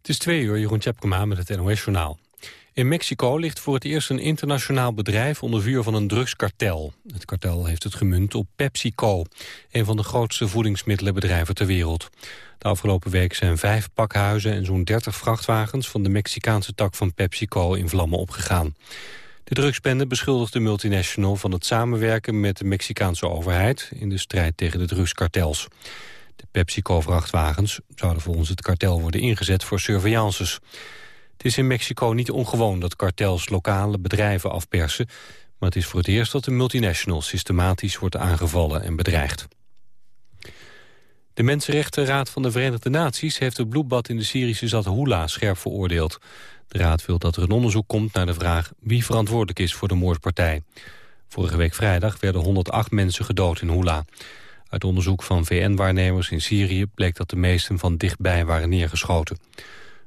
Het is twee uur, Jeroen Tjepkema met het NOS-journaal. In Mexico ligt voor het eerst een internationaal bedrijf onder vuur van een drugskartel. Het kartel heeft het gemunt op PepsiCo, een van de grootste voedingsmiddelenbedrijven ter wereld. De afgelopen week zijn vijf pakhuizen en zo'n 30 vrachtwagens van de Mexicaanse tak van PepsiCo in vlammen opgegaan. De drugsbende beschuldigt de multinational van het samenwerken met de Mexicaanse overheid in de strijd tegen de drugskartels. De PepsiCo-vrachtwagens zouden volgens het kartel worden ingezet voor surveillances. Het is in Mexico niet ongewoon dat kartels lokale bedrijven afpersen... maar het is voor het eerst dat de multinational systematisch wordt aangevallen en bedreigd. De Mensenrechtenraad van de Verenigde Naties heeft het bloedbad in de Syrische stad Hula scherp veroordeeld. De raad wil dat er een onderzoek komt naar de vraag wie verantwoordelijk is voor de moordpartij. Vorige week vrijdag werden 108 mensen gedood in Hula. Uit onderzoek van VN-waarnemers in Syrië bleek dat de meesten van dichtbij waren neergeschoten.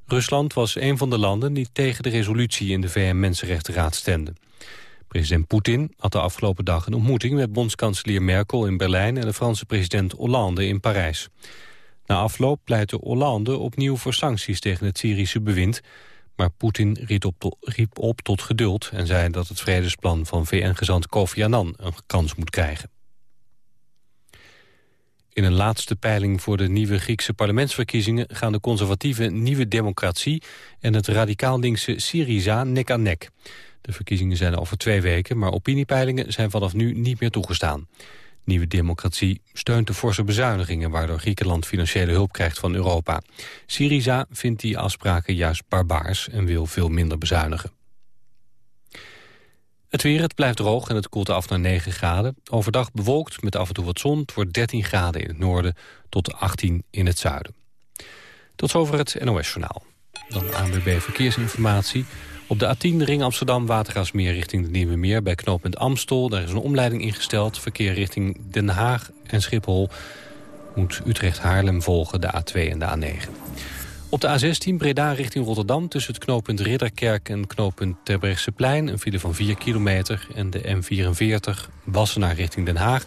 Rusland was een van de landen die tegen de resolutie in de VN-Mensenrechtenraad stemde. President Poetin had de afgelopen dag een ontmoeting met bondskanselier Merkel in Berlijn en de Franse president Hollande in Parijs. Na afloop pleitte Hollande opnieuw voor sancties tegen het Syrische bewind, maar Poetin riep op, riep op tot geduld en zei dat het vredesplan van VN-gezant Kofi Annan een kans moet krijgen. In een laatste peiling voor de nieuwe Griekse parlementsverkiezingen... gaan de conservatieve Nieuwe Democratie en het radicaal linkse Syriza nek aan nek. De verkiezingen zijn over twee weken, maar opiniepeilingen zijn vanaf nu niet meer toegestaan. Nieuwe Democratie steunt de forse bezuinigingen... waardoor Griekenland financiële hulp krijgt van Europa. Syriza vindt die afspraken juist barbaars en wil veel minder bezuinigen. Het weer, het blijft droog en het koelt af naar 9 graden. Overdag bewolkt met af en toe wat zon. Het wordt 13 graden in het noorden tot 18 in het zuiden. Tot zover het NOS-journaal. Dan ANWB Verkeersinformatie. Op de A10 ring Amsterdam Watergaasmeer richting de Nieuwe Meer... bij knooppunt Amstel. Daar is een omleiding ingesteld. Verkeer richting Den Haag en Schiphol moet Utrecht-Haarlem volgen, de A2 en de A9. Op de A16 Breda richting Rotterdam tussen het knooppunt Ridderkerk en knooppunt Terbrechtseplein... een file van 4 kilometer en de M44 Wassenaar richting Den Haag.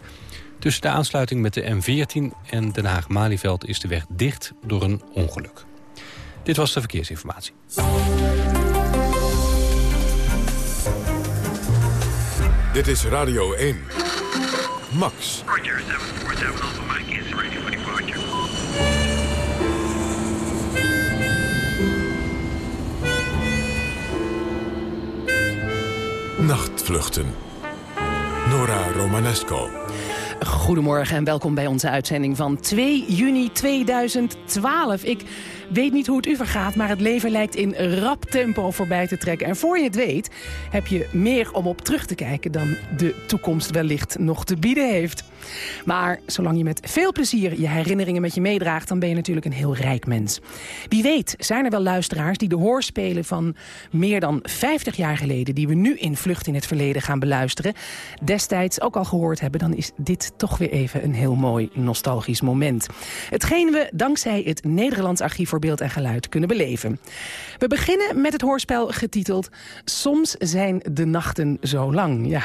Tussen de aansluiting met de M14 en Den Haag-Malieveld is de weg dicht door een ongeluk. Dit was de verkeersinformatie. Dit is Radio 1. Max. Roger, 747 Mike is ready for departure. Nachtvluchten. Nora Romanesco. Goedemorgen en welkom bij onze uitzending van 2 juni 2012. Ik weet niet hoe het u vergaat, maar het leven lijkt in rap tempo voorbij te trekken. En voor je het weet, heb je meer om op terug te kijken dan de toekomst wellicht nog te bieden heeft. Maar zolang je met veel plezier je herinneringen met je meedraagt... dan ben je natuurlijk een heel rijk mens. Wie weet zijn er wel luisteraars die de hoorspelen van meer dan 50 jaar geleden... die we nu in Vlucht in het Verleden gaan beluisteren... destijds ook al gehoord hebben... dan is dit toch weer even een heel mooi nostalgisch moment. Hetgeen we dankzij het Nederlands Archief Beeld en Geluid kunnen beleven. We beginnen met het hoorspel getiteld... Soms zijn de nachten zo lang. Ja,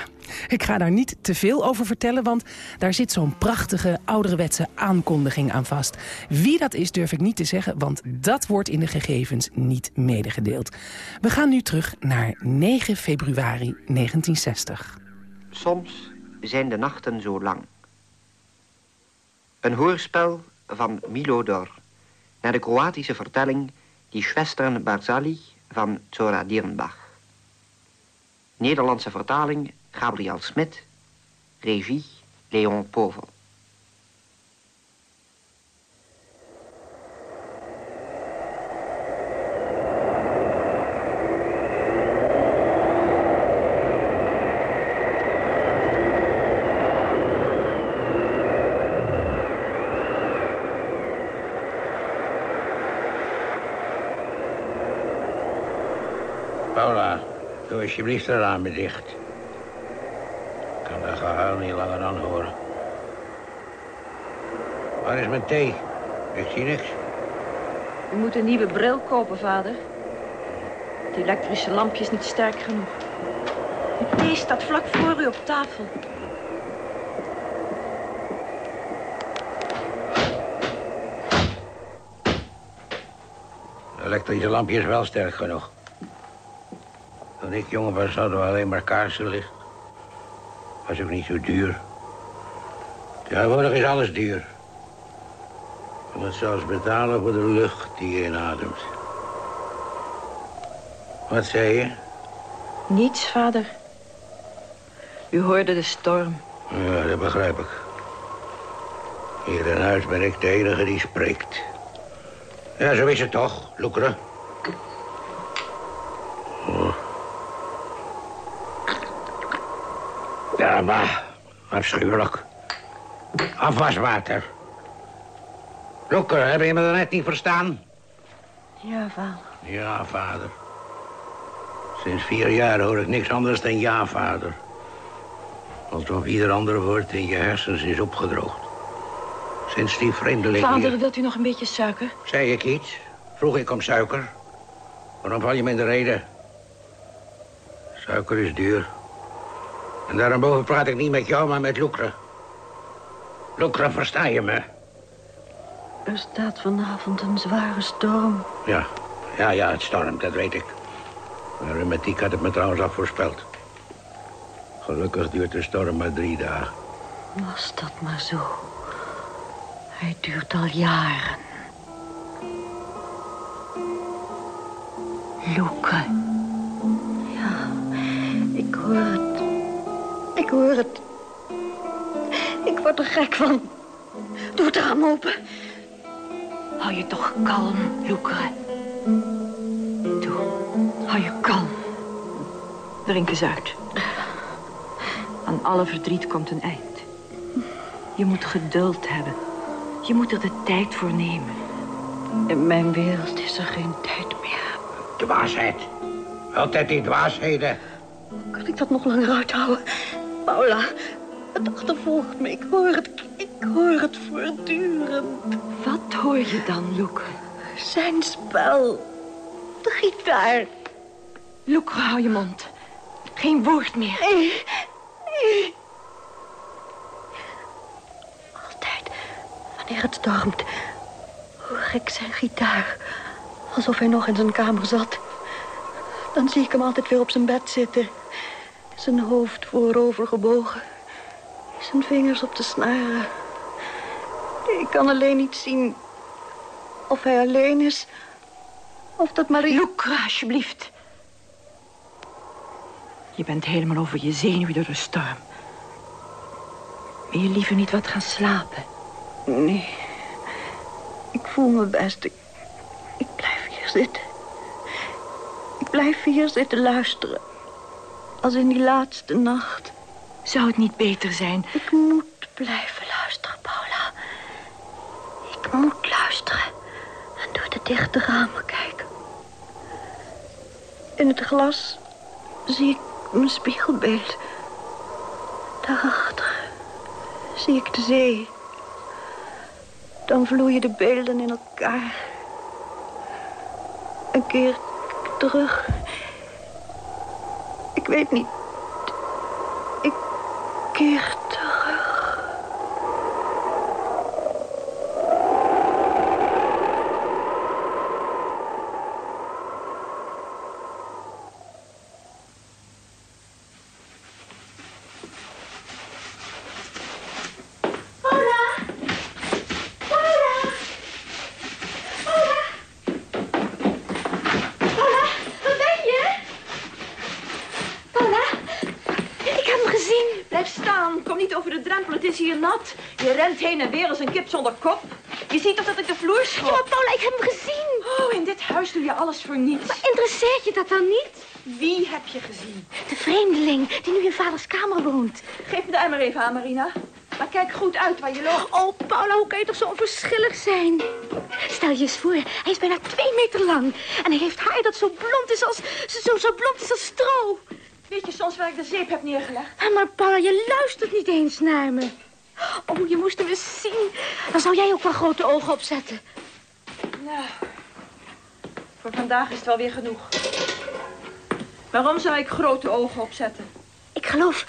ik ga daar niet te veel over vertellen, want daar zit zo'n prachtige ouderwetse aankondiging aan vast. Wie dat is durf ik niet te zeggen, want dat wordt in de gegevens niet medegedeeld. We gaan nu terug naar 9 februari 1960. Soms zijn de nachten zo lang. Een hoorspel van Milo Dor. Naar de Kroatische vertelling Die Schwestern Barzali van Zora Dierenbach. Nederlandse vertaling Gabriel Smit. Regie Leon Povel. Paula, doe alsjeblieft de ramen dicht. Ik kan dat gehuil niet langer aanhoren. Waar is mijn thee? Ik zie niks. U moet een nieuwe bril kopen, vader. Het elektrische lampje is niet sterk genoeg. De thee staat vlak voor u op tafel. De elektrische lampje is wel sterk genoeg. Toen ik jong was, hadden we alleen maar kaarsenlicht. Was ook niet zo duur. Tegenwoordig is alles duur. Je moet zelfs betalen voor de lucht die je inademt. Wat zei je? Niets, vader. U hoorde de storm. Ja, dat begrijp ik. Hier in huis ben ik de enige die spreekt. Ja, zo is het toch, Loekeren? Ja, maar afschuwelijk. Afwaswater. Loekeren, heb je me dat net niet verstaan? Ja, vader. Ja, vader. Sinds vier jaar hoor ik niks anders dan ja, vader. Alsof ieder andere woord in je hersens is opgedroogd. Sinds die vreemdeling Vader, hier... wilt u nog een beetje suiker? Zei ik iets? Vroeg ik om suiker? Waarom val je me in de reden? Suiker is duur. En daarboven praat ik niet met jou, maar met Loekre. Loekre, versta je me? Er staat vanavond een zware storm. Ja, ja, ja, het stormt, dat weet ik. Maar rheumatiek had het me trouwens al voorspeld. Gelukkig duurt de storm maar drie dagen. Was dat maar zo. Hij duurt al jaren. Loeke. Ja, ik hoor het. Ik hoor het. Ik word er gek van. Doe het raam open. Hou je toch kalm, Loeke. Doe, hou je kalm. Drink eens uit. Aan alle verdriet komt een eind. Je moet geduld hebben. Je moet er de tijd voor nemen. In mijn wereld is er geen tijd meer. Dwaasheid. Altijd die dwaasheden. Kan ik dat nog langer uithouden? Paula, het achtervolgt me. Ik hoor het. Ik hoor het voortdurend. Wat hoor je dan, Loeke? Zijn spel. De gitaar. Loeke, hou je mond. Geen woord meer. Nee, nee. Altijd, wanneer het stormt, hoor ik zijn gitaar. Alsof hij nog in zijn kamer zat. Dan zie ik hem altijd weer op zijn bed zitten. Zijn hoofd voorover gebogen. Zijn vingers op de snaren. Ik kan alleen niet zien of hij alleen is... of dat Marie... Loek, alsjeblieft. Je bent helemaal over je zenuwen door de storm. Wil je liever niet wat gaan slapen? Nee. Ik voel me best. Ik, ik blijf hier zitten. Ik blijf hier zitten luisteren. Als in die laatste nacht. Zou het niet beter zijn? Ik moet blijven luisteren, Paula. Ik moet luisteren. En door de dichte ramen kijken. In het glas zie ik mijn spiegelbeeld. Daarachter zie ik de zee. Dan vloeien de beelden in elkaar. Een keer terug. Ik weet niet. Ik keer terug. Paula, waar ben je? Paula, ik heb hem gezien. Blijf staan. Kom niet over de drempel. Het is hier nat. Je rent heen en weer als een kip zonder kop. Je ziet toch dat ik de vloer Ja, schop? maar Paula, ik heb hem gezien. Oh, in dit huis doe je alles voor niets. Maar interesseert je dat dan niet? Wie heb je gezien? De vreemdeling die nu in vaders kamer woont. Geef me de emmer even aan, Marina. Maar kijk goed uit waar je loopt. Oh, Paula, hoe kan je toch zo onverschillig zijn? Stel je eens voor, hij is bijna twee meter lang. En hij heeft haar dat zo blond is als, zo, zo blond is als stro. Weet je soms waar ik de zeep heb neergelegd? Ah, Maar Paula, je luistert niet eens naar me. Oh, je moest hem eens zien. Dan zou jij ook wel grote ogen opzetten. Nou, voor vandaag is het wel weer genoeg. Waarom zou ik grote ogen opzetten? Ik geloof...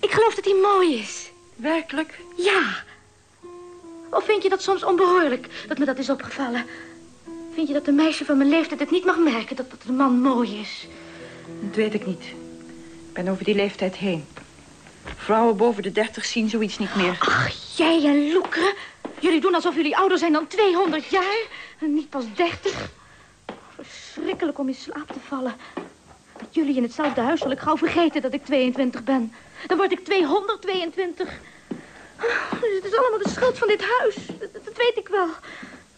Ik geloof dat hij mooi is. Werkelijk? Ja. Of vind je dat soms onbehoorlijk dat me dat is opgevallen? Vind je dat een meisje van mijn leeftijd het niet mag merken dat, dat een man mooi is? Dat weet ik niet. Ik ben over die leeftijd heen. Vrouwen boven de dertig zien zoiets niet meer. Ach, jij en Loekeren. Jullie doen alsof jullie ouder zijn dan 200 jaar. En niet pas 30. Verschrikkelijk om in slaap te vallen. Met jullie in hetzelfde huis zal ik gauw vergeten dat ik 22 ben. Dan word ik 222. Het is allemaal de schuld van dit huis. Dat, dat weet ik wel.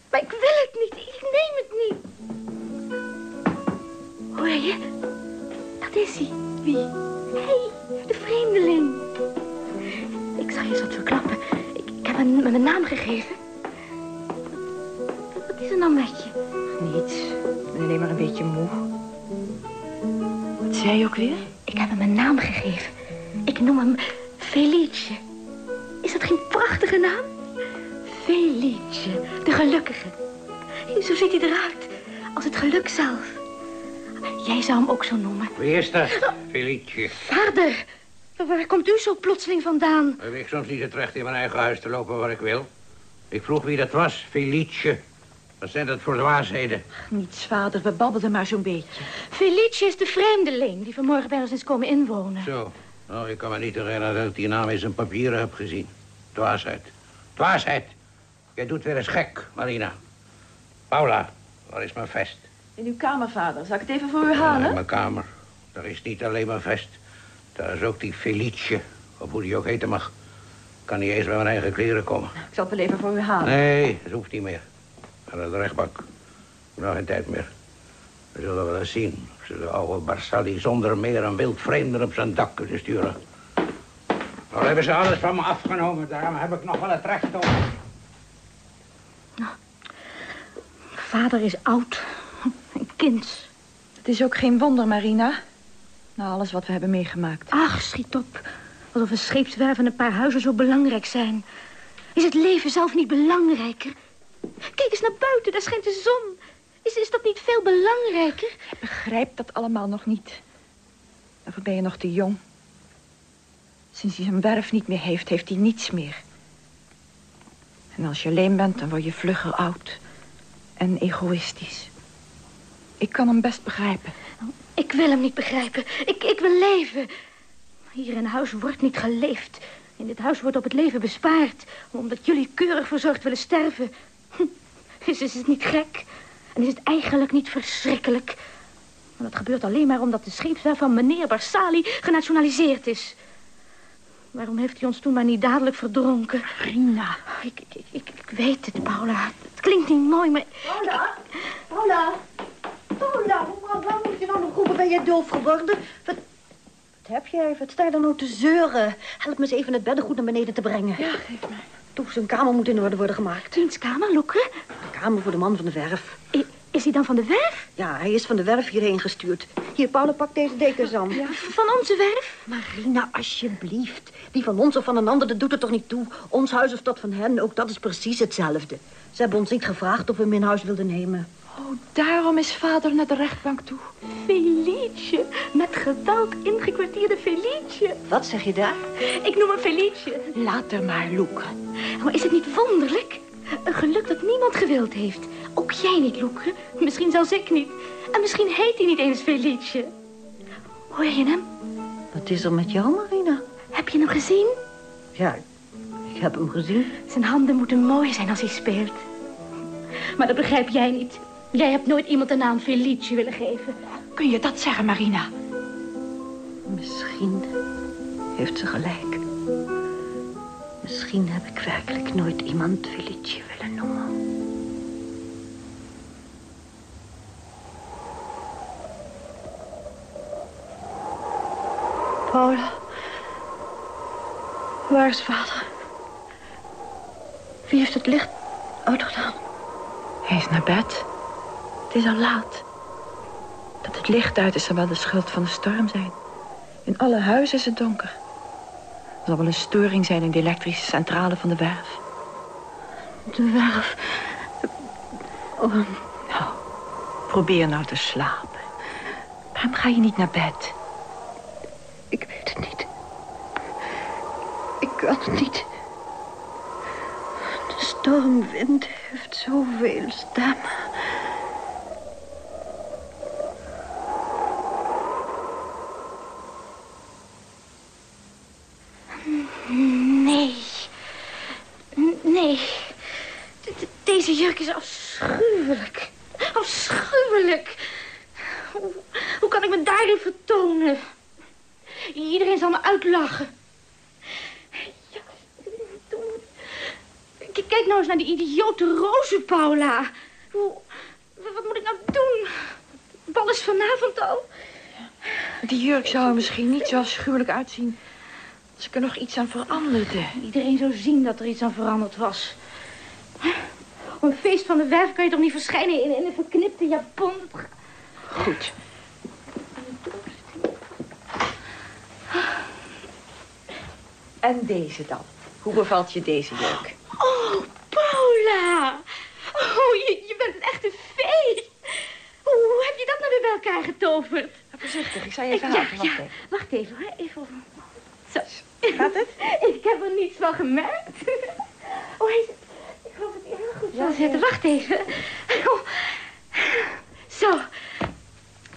Maar ik wil het niet. Ik neem het niet. Hoor je? Dat is hij. Wie? Hé, de vreemdeling. Ik zal je eens wat verklappen. Ik, ik heb hem mijn naam gegeven. Wat, wat is er nou met je? Niets. Ik ben alleen maar een beetje moe. Wat zei je ook weer? Ik heb hem een naam gegeven. Ik noem hem Felice. Is dat geen prachtige naam? Felice, de gelukkige. Zo ziet hij eruit. Als het geluk zelf. Jij zou hem ook zo noemen. Wie is dat? Felietje. Vader, waar komt u zo plotseling vandaan? Heb ik soms niet het recht in mijn eigen huis te lopen waar ik wil? Ik vroeg wie dat was. Felietje. Wat zijn dat voor dwaasheden? Niets, vader. We babbelden maar zo'n beetje. Felice is de vreemdeling die vanmorgen bij ons is komen inwonen. Zo. Nou, ik kan me niet herinneren dat ik die naam in zijn papieren heb gezien. Dwaasheid. Dwaasheid. Jij doet weer eens gek, Marina. Paula, waar is mijn vest? In uw kamer, vader. Zal ik het even voor u Ja, halen? in mijn kamer. Daar is niet alleen mijn vest. Daar is ook die Felice. Of hoe die ook heten mag. Kan niet eens bij mijn eigen kleren komen. Ik zal het wel even voor u halen. Nee, dat hoeft niet meer. Ga naar de rechtbank. Nog geen tijd meer. We zullen wel eens zien of ze de oude Barsali zonder meer een wild vreemde op zijn dak kunnen sturen. Nou hebben ze alles van me afgenomen. Daarom heb ik nog wel het recht op. Vader is oud. Het is ook geen wonder, Marina. Na alles wat we hebben meegemaakt. Ach, schiet op. Alsof een scheepswerf en een paar huizen zo belangrijk zijn. Is het leven zelf niet belangrijker? Kijk eens naar buiten, daar schijnt de zon. Is, is dat niet veel belangrijker? Ik begrijp dat allemaal nog niet. Daarvoor ben je nog te jong. Sinds hij zijn werf niet meer heeft, heeft hij niets meer. En als je alleen bent, dan word je vlugger oud. En egoïstisch. Ik kan hem best begrijpen. Ik wil hem niet begrijpen. Ik, ik wil leven. Hier in huis wordt niet geleefd. In dit huis wordt op het leven bespaard. Omdat jullie keurig verzorgd willen sterven. Hm, Is, is het niet gek? En is het eigenlijk niet verschrikkelijk? En dat gebeurt alleen maar omdat de scheepswerf van meneer Barsali genationaliseerd is. Waarom heeft hij ons toen maar niet dadelijk verdronken? Rina. Ik, ik, ik, ik weet het, Paula. Het klinkt niet mooi, maar... Paula? Paula? Paula, waarom waarom moet je nou nog roepen? Ben je doof geworden? Wat, wat heb jij? Wat sta je dan nou te zeuren? Help me eens even het beddengoed naar beneden te brengen. Ja, geef mij. Toe, zijn kamer moet in orde worden gemaakt. Wiens kamer, Loeke? Een kamer voor de man van de werf. I- Is hij dan van de werf? Ja, hij is van de werf hierheen gestuurd. Hier, Paula, pak deze dekens aan. Van onze werf? Marina, alsjeblieft. Die van ons of van een ander, dat doet er toch niet toe. Ons huis of dat van hen, ook dat is precies hetzelfde. Ze hebben ons niet gevraagd of we hem in huis wilden nemen. Oh, daarom is vader naar de rechtbank toe. Felice. Met geweld ingekwartierde Felice. Wat zeg je daar? Ik noem hem Felice. Laat er maar loeken. Maar is het niet wonderlijk? Een geluk dat niemand gewild heeft. Ook jij niet, Loeke. Misschien zelfs ik niet. En misschien heet hij niet eens Felice. Hoor je hem? Wat is er met jou, Marina? Heb je hem gezien? Ja, ik heb hem gezien. Zijn handen moeten mooi zijn als hij speelt. Maar dat begrijp jij niet. Jij hebt nooit iemand de naam Felice willen geven. Kun je dat zeggen, Marina? Misschien heeft ze gelijk. Misschien heb ik werkelijk nooit iemand Felice willen noemen. Paula. Waar is vader? Wie heeft het licht uitgedaan? Hij is naar bed. Het is al laat. Dat het licht uit is zal wel de schuld van de storm zijn. In alle huizen is het donker. Er zal wel een storing zijn in de elektrische centrale van de werf. De werf. Oh, Nou, probeer nou te slapen. Waarom ga je niet naar bed? ik weet het niet. Ik kan het niet. De stormwind heeft zoveel stemmen. Afschuwelijk. Afschuwelijk. Hoe, hoe kan ik me daarin vertonen? Iedereen zal me uitlachen. Ja, K- Kijk nou eens naar die idiote rozen, Paula. Hoe, wat moet ik nou doen? Bal is vanavond al. Die jurk zou er misschien niet zo afschuwelijk uitzien... als ik er nog iets aan veranderde. Iedereen zou zien dat er iets aan veranderd was. Op een feest van de werf kan je toch niet verschijnen in, in een verknipte japon? Goed. En deze dan? Hoe bevalt je deze jurk? Oh, Paula. Oh, je, je bent een echte fee. Hoe heb je dat nou weer bij Voorzichtig, ik zal je even ja, helpen. Wacht ja. even. Wacht even, hoor. Even over. Zo. Gaat het? Ik heb er niets van gemerkt. Oh, hij zit... Ik geloof dat hij heel goed zal Ja, zitten. Wacht even. Oh. Zo.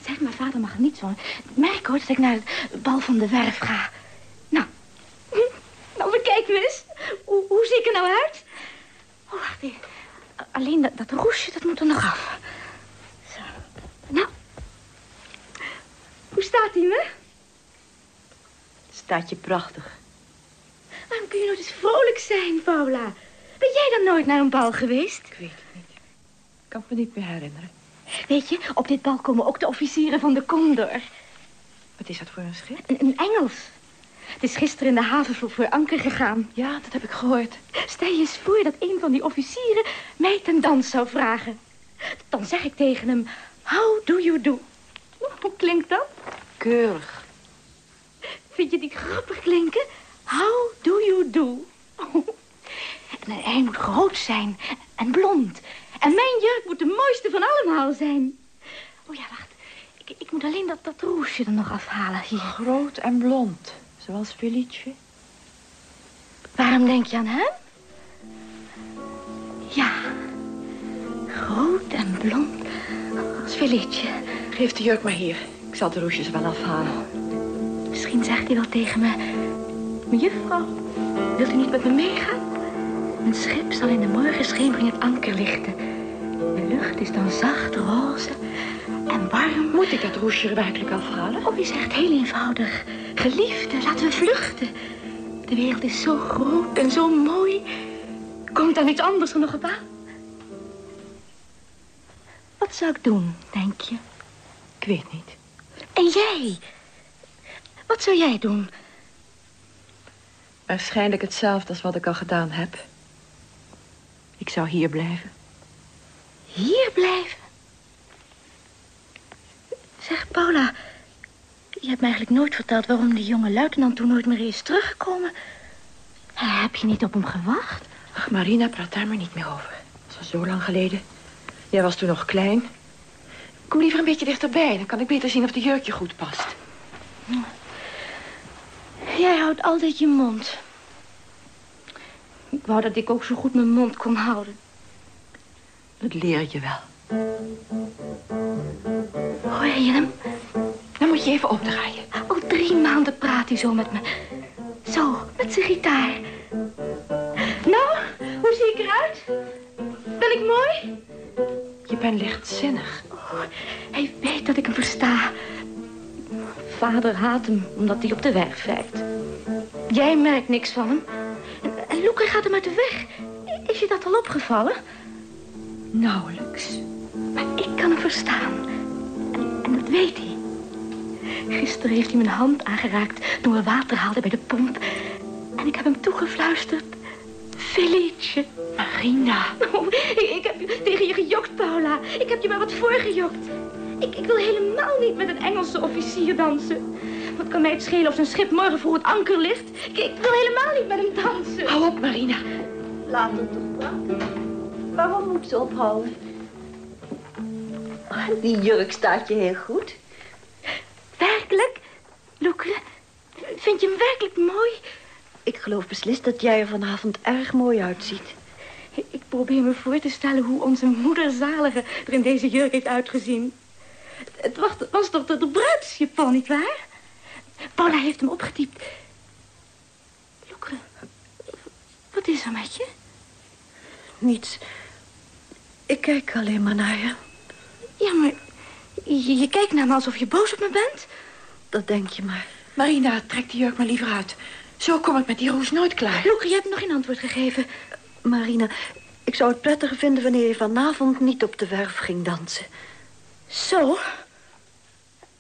Zeg, mijn vader mag er niets van. Merk hoor dat ik naar het bal van de werf ga. Nou. Nou, bekijk me eens. Hoe, hoe zie ik er nou uit? Oh, wacht even. Alleen dat, dat roesje, dat moet er nog af. Zo. Nou. Hoe staat hij me? Staat je prachtig. Waarom kun je nooit eens vrolijk zijn, Paula? Ben jij dan nooit naar een bal geweest? Ik weet het niet. Ik kan het me niet meer herinneren. Weet je, op dit bal komen ook de officieren van de Condor. Wat is dat voor een schip? Een, een Engels. Het is gisteren in de haven voor, voor anker gegaan. Ja, dat heb ik gehoord. Stel je eens voor dat een van die officieren mij ten dans zou vragen. Dan zeg ik tegen hem, how do you do? Hoe klinkt dat? Keurig. Vind je die grappig klinken? How do you do? En hij moet groot zijn en blond. En mijn jurk moet de mooiste van allemaal zijn. Oh ja, wacht. Ik, ik moet alleen dat, dat roesje er nog afhalen hier. Groot en blond. Zoals Felice. Waarom denk je aan hem? Ja, groot en blond als Felice. Geef de jurk maar hier. Ik zal de roesjes wel afhalen. Misschien zegt hij wel tegen me... Mejuffrouw, wilt u niet met me meegaan? Een schip zal in de morgenschemering het anker lichten. De lucht is dan zacht, roze en warm. Moet ik dat roesje er werkelijk afhalen? Oh, je zegt heel eenvoudig. Geliefde, laten we vluchten. De wereld is zo groot en zo mooi. Komt daar iets anders er nog op aan? Wat zou ik doen, denk je? Ik weet niet. En jij? Wat zou jij doen? Waarschijnlijk hetzelfde als wat ik al gedaan heb. Ik zou hier blijven. Hier blijven? Zeg, Paula... Je hebt me eigenlijk nooit verteld waarom die jonge luitenant toen nooit meer is teruggekomen. Heb je niet op hem gewacht? Ach, Marina, praat daar maar niet meer over. Dat is al zo lang geleden. Jij was toen nog klein. Kom liever een beetje dichterbij. Dan kan ik beter zien of de jurk je goed past. Jij houdt altijd je mond. Ik wou dat ik ook zo goed mijn mond kon houden. Dat leer je wel. Hoor je hem? Dan moet je even opdraaien. Al drie maanden praat hij zo met me. Zo, met zijn gitaar. Nou, hoe zie ik eruit? Ben ik mooi? Je bent lichtzinnig. Oh, hij weet dat ik hem versta. Vader haat hem omdat hij op de werf werkt. Jij merkt niks van hem. En, Loeke gaat hem uit de weg. Is je dat al opgevallen? Nauwelijks. Maar ik kan hem verstaan. En, en dat weet hij. Gisteren heeft hij mijn hand aangeraakt toen we water haalden bij de pomp. En ik heb hem toegefluisterd. Felice. Marina. Oh, ik, heb tegen je gejokt, Paula. Ik heb je maar wat voorgejokt. Ik, ik wil helemaal niet met een Engelse officier dansen. Wat kan mij het schelen of zijn schip morgen voor het anker ligt? Ik, ik wil helemaal niet met hem dansen. Hou op, Marina. Laat het toch praten. Waarom moet ze ophouden? Die jurk staat je heel goed. Werkelijk? Loeke, vind je hem werkelijk mooi? Ik geloof beslist dat jij er vanavond erg mooi uitziet. Ik probeer me voor te stellen hoe onze moeder zalige er in deze jurk heeft uitgezien. Het was, was toch de, de bruidsjapon, nietwaar? Paula heeft hem opgetypt. Loeke, wat is er met je? Niets. Ik kijk alleen maar naar je. Ja, maar je, je kijkt naar me alsof je boos op me bent. Dat denk je maar. Marina, trek die jurk maar liever uit. Zo kom ik met die roes nooit klaar. Loek, je hebt nog geen antwoord gegeven. Marina, ik zou het prettiger vinden wanneer je vanavond niet op de werf ging dansen. Zo?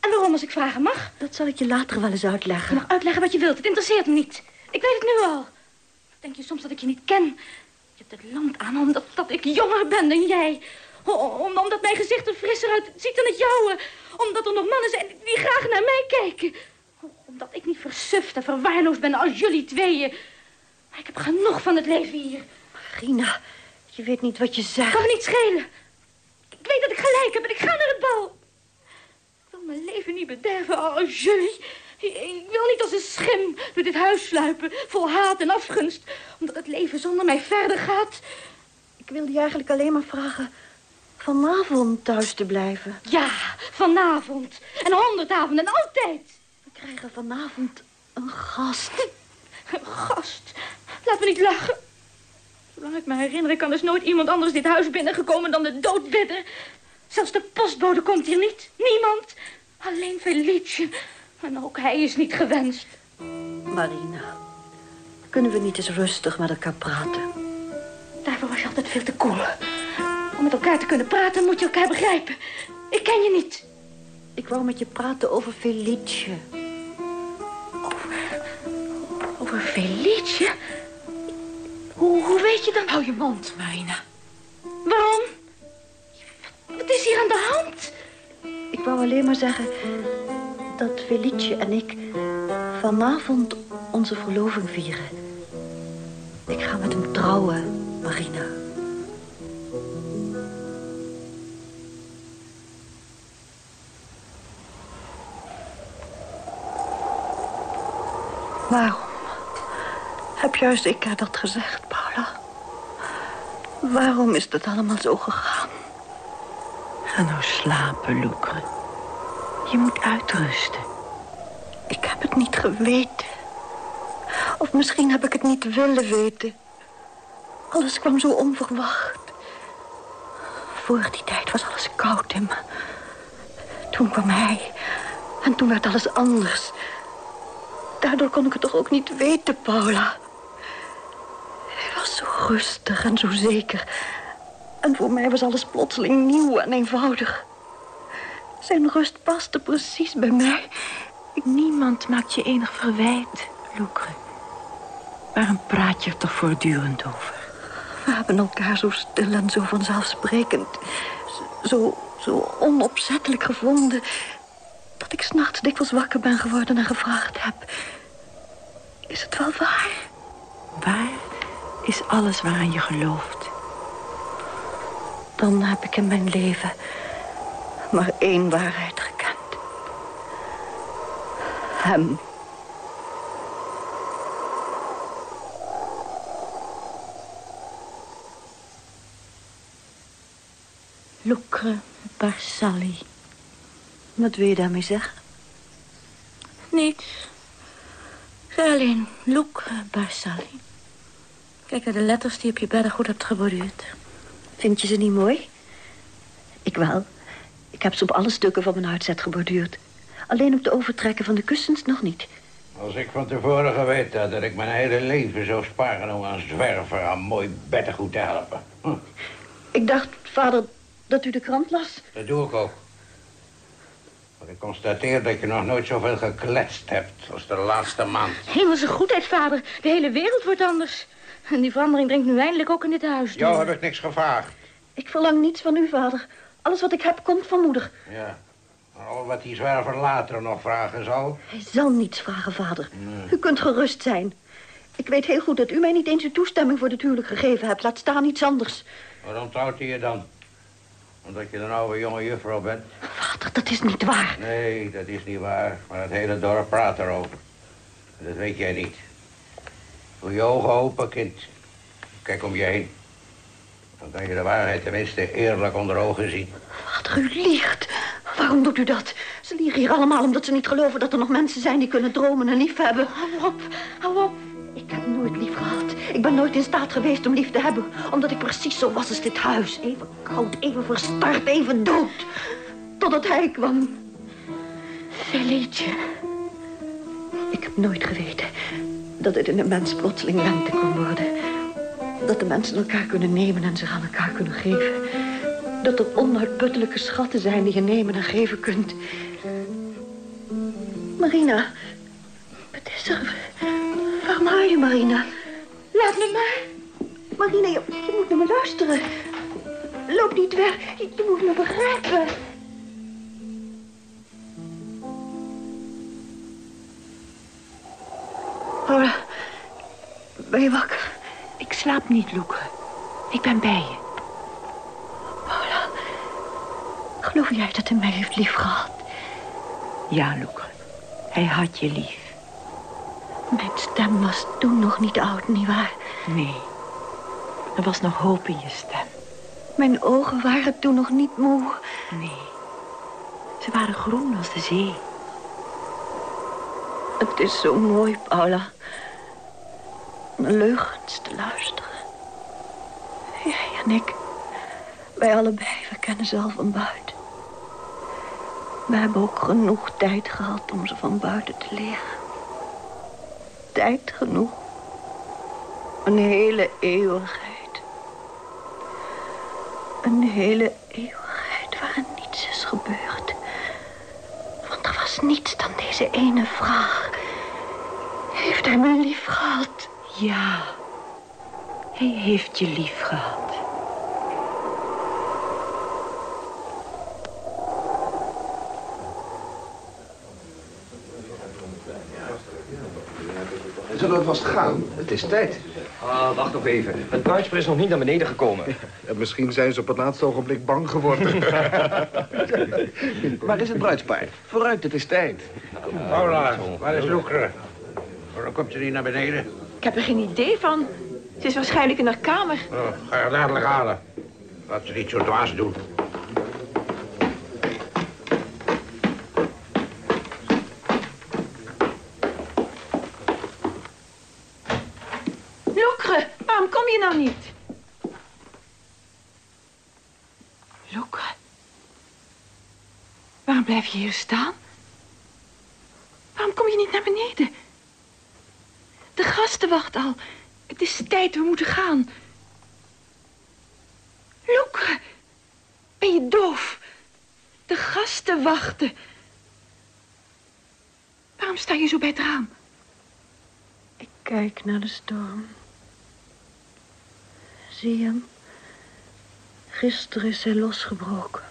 En waarom als ik vragen mag? Dat zal ik je later wel eens uitleggen. Je mag uitleggen wat je wilt. Het interesseert me niet. Ik weet het nu al. Denk je soms dat ik je niet ken? Je hebt het land aan omdat dat ik jonger ben dan jij. Om- omdat mijn gezicht er frisser uit ziet dan het jouwe. Omdat er nog mannen zijn die graag naar mij kijken. Omdat ik niet versuft en verwaarloosd ben als jullie tweeën. Maar ik heb genoeg van het leven hier. Marina, je weet niet wat je zegt. Kan me niet schelen. Ik weet dat ik gelijk heb en ik ga naar het bal. Mijn leven niet bederven als jullie. Ik wil niet als een schim door dit huis sluipen, vol haat en afgunst. Omdat het leven zonder mij verder gaat. Ik wilde je eigenlijk alleen maar vragen vanavond thuis te blijven. Ja, vanavond. En honderd avonden en altijd. We krijgen vanavond een gast. Een gast. Laat me niet lachen. Zolang ik me herinner, kan dus nooit iemand anders dit huis binnengekomen dan de doodbidder. Zelfs de postbode komt hier niet. Niemand. Alleen Felice. En ook hij is niet gewenst. Marina, kunnen we niet eens rustig met elkaar praten? Daarvoor was je altijd veel te koel. Om met elkaar te kunnen praten moet je elkaar begrijpen. Ik ken je niet. Ik wou met je praten over Felice. Over Felice? Hoe, hoe weet je dan? Hou je mond, Marina. Waarom? Wat is hier aan de hand? Ik wou alleen maar zeggen dat Felice en ik vanavond onze verloving vieren. Ik ga met hem trouwen, Marina. Waarom heb juist ik haar dat gezegd, Paula? Waarom is het allemaal zo gegaan? Ga nou slapen, Loekre. Je moet uitrusten. Ik heb het niet geweten. Of misschien heb ik het niet willen weten. Alles kwam zo onverwacht. Voor die tijd was alles koud in me. Toen kwam hij. En toen werd alles anders. Daardoor kon ik het toch ook niet weten, Paula. Hij was zo rustig en zo zeker. En voor mij was alles plotseling nieuw en eenvoudig. Zijn rust paste precies bij mij. Niemand maakt je enig verwijt, Loekre. Waarom praat je er toch voortdurend over? We hebben elkaar zo stil en zo vanzelfsprekend, zo, zo onopzettelijk gevonden... dat ik s'nachts dikwijls wakker ben geworden en gevraagd heb... is het wel waar? Waar is alles waaraan je gelooft? Dan heb ik in mijn leven maar één waarheid gekend. Hem. Lucre Barsali. Wat wil je daarmee zeggen? Niets. Zeg alleen Lucre Barsali. Kijk naar de letters die op je bedden goed hebt geborduurd. Vind je ze niet mooi? Ik wel. Ik heb ze op alle stukken van mijn uitzet geborduurd. Alleen op de overtrekken van de kussens nog niet. Als ik van tevoren geweten had dat ik mijn hele leven zou sparen om een zwerver aan mooi beddengoed te helpen. Hm, Ik dacht, vader, dat u de krant las. dat doe ik ook. Maar ik constateer dat je nog nooit zoveel gekletst hebt als de laatste maand. Hemelse goedheid, vader. De hele wereld wordt anders. En die verandering dringt nu eindelijk ook in dit huis. Jou door. heb ik niks gevraagd. Ik verlang niets van u, vader. Alles wat ik heb, komt van moeder. Ja. Maar al wat die zwerver later nog vragen zal... Hij zal niets vragen, vader. U kunt gerust zijn. Ik weet heel goed dat u mij niet eens uw toestemming voor dit huwelijk gegeven hebt. Laat staan iets anders. Waarom trouwt hij je dan? Omdat je een oude jonge juffrouw bent? Vader, dat is niet waar. Nee, dat is niet waar. Maar het hele dorp praat erover. Dat weet jij niet. Doe je ogen open, kind. Kijk om je heen. Dan kan je de waarheid tenminste eerlijk onder ogen zien. Vader, u liegt. Waarom doet u dat? Ze liegen hier allemaal omdat ze niet geloven dat er nog mensen zijn die kunnen dromen en liefhebben. Hou op, hou op. Ik heb nooit lief gehad. Ik ben nooit in staat geweest om lief te hebben. Omdat ik precies zo was als dit huis. Even koud, even verstard, even dood. Totdat hij kwam. Felietje. Ik heb nooit geweten dat het in een mens plotseling lente kon worden. Dat de mensen elkaar kunnen nemen en zich aan elkaar kunnen geven. Dat er onuitputtelijke schatten zijn die je nemen en geven kunt. Marina, wat is er? Waarom haal je, Marina? Laat me maar. Marina, je, je moet naar me luisteren. Loop niet weg. Je moet me begrijpen. Paula, ben je wakker? Ik slaap niet, Loeke. Ik ben bij je. Paula, geloof jij dat hij mij heeft liefgehad? Ja, Loeke. Hij had je lief. Mijn stem was toen nog niet oud, nietwaar? Nee. Er was nog hoop in je stem. Mijn ogen waren toen nog niet moe. Nee. Ze waren groen als de zee. Het is zo mooi, Paula. Naar leugens te luisteren. Jij en ik. Wij allebei, we kennen ze al van buiten. We hebben ook genoeg tijd gehad om ze van buiten te leren. Tijd genoeg. Een hele eeuwigheid. Een hele eeuwigheid waarin niets is gebeurd. Want er was niets dan deze ene vraag. Heeft hij me lief gehad? Ja. Hij heeft je lief gehad. Zullen we vast gaan? Het is tijd. Ah, wacht nog even. Het bruidspaar is nog niet naar beneden gekomen. En misschien zijn ze op het laatste ogenblik bang geworden. Waar is het bruidspaar? Vooruit, het is tijd. Paula, waar is Loekre? Waarom komt ze niet naar beneden? Ik heb er geen idee van. Ze is waarschijnlijk in haar kamer. Oh, ga je dadelijk halen. Laat ze niet zo dwaas doen. Loekre, waarom kom je nou niet? Loekre. Waarom blijf je hier staan? Waarom kom je niet naar beneden? De wachten al. Het is tijd, we moeten gaan. Loekre, ben je doof? De gasten wachten. Waarom sta je zo bij het raam? Ik kijk naar de storm. Zie je hem? Gisteren is hij losgebroken.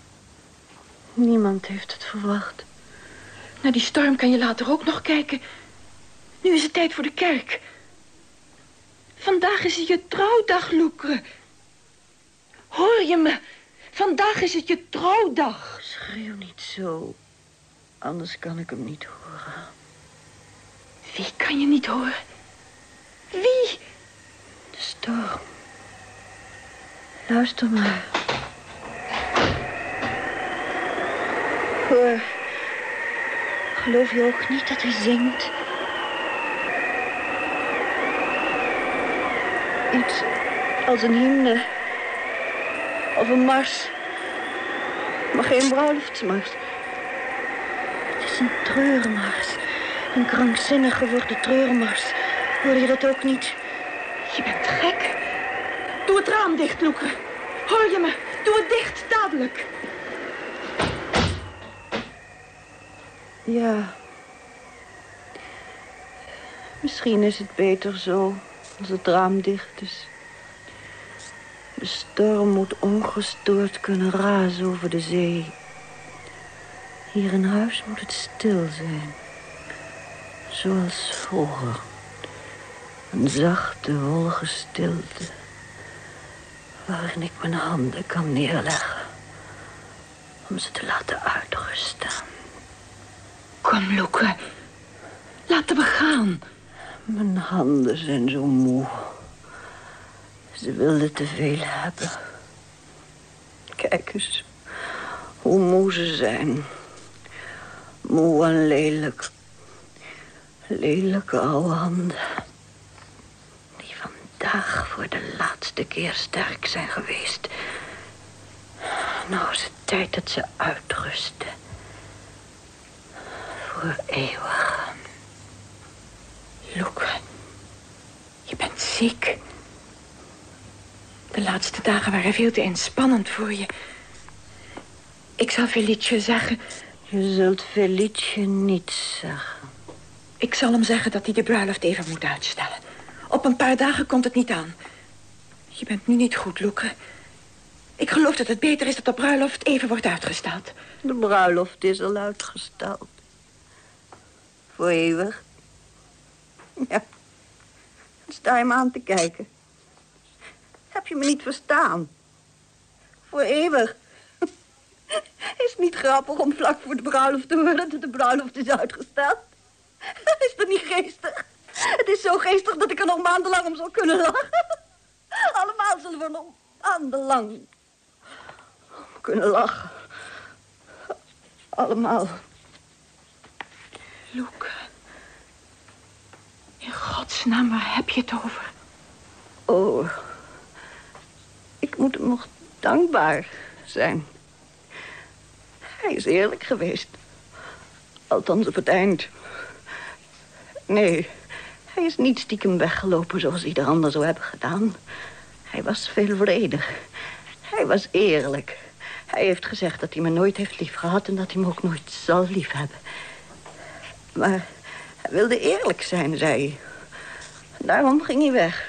Niemand heeft het verwacht. Naar die storm kan je later ook nog kijken. Nu is het tijd voor de kerk. Vandaag is het je trouwdag, Loekre. Hoor je me? Vandaag is het je trouwdag. Schreeuw niet zo. Anders kan ik hem niet horen. Wie kan je niet horen? Wie? De storm. Luister maar. Hoor. Geloof je ook niet dat hij zingt? Iets als een hymne. Of een mars. Maar geen bruiloftsmars. Het is een treurmars. Een krankzinnig geworden treurmars. Hoor je dat ook niet? Je bent gek. Doe het raam dicht, Loeke. Hoor je me? Doe het dicht, dadelijk. Ja. Misschien is het beter zo, als het raam dicht is. De storm moet ongestoord kunnen razen over de zee. Hier in huis moet het stil zijn. Zoals vroeger. Een zachte, wollige stilte. Waarin ik mijn handen kan neerleggen. Om ze te laten uitrusten. Kom, Loeke. Laten we gaan. Mijn handen zijn zo moe. Ze wilden te veel hebben. Kijk eens hoe moe ze zijn. Moe en lelijk. Lelijke oude handen. Die van vandaag voor de laatste keer sterk zijn geweest. Nou is het tijd dat ze uitrusten. Voor eeuwig. Loek, je bent ziek. De laatste dagen waren veel te inspannend voor je. Ik zal Felice zeggen... Je zult Felice niets zeggen. Ik zal hem zeggen dat hij de bruiloft even moet uitstellen. Op een paar dagen komt het niet aan. Je bent nu niet goed, Loeke. Ik geloof dat het beter is dat de bruiloft even wordt uitgesteld. De bruiloft is al uitgesteld. Voor eeuwig. Ja. Sta je me aan te kijken. Heb je me niet verstaan? Voor eeuwig. Is niet grappig om vlak voor de bruiloft te horen dat de bruiloft is uitgesteld? Is dat niet geestig? Het is zo geestig dat ik er nog maandenlang om zal kunnen lachen. Allemaal zullen we nog maandenlang kunnen lachen. Allemaal. Loek. In godsnaam, waar heb je het over? Oh, ik moet hem nog dankbaar zijn. Hij is eerlijk geweest. Althans op het eind. Nee, hij is niet stiekem weggelopen zoals ieder ander zou hebben gedaan. Hij was veelvredig. Hij was eerlijk. Hij heeft gezegd dat hij me nooit heeft liefgehad... en dat hij me ook nooit zal liefhebben. Maar hij wilde eerlijk zijn, zei hij. Daarom ging hij weg.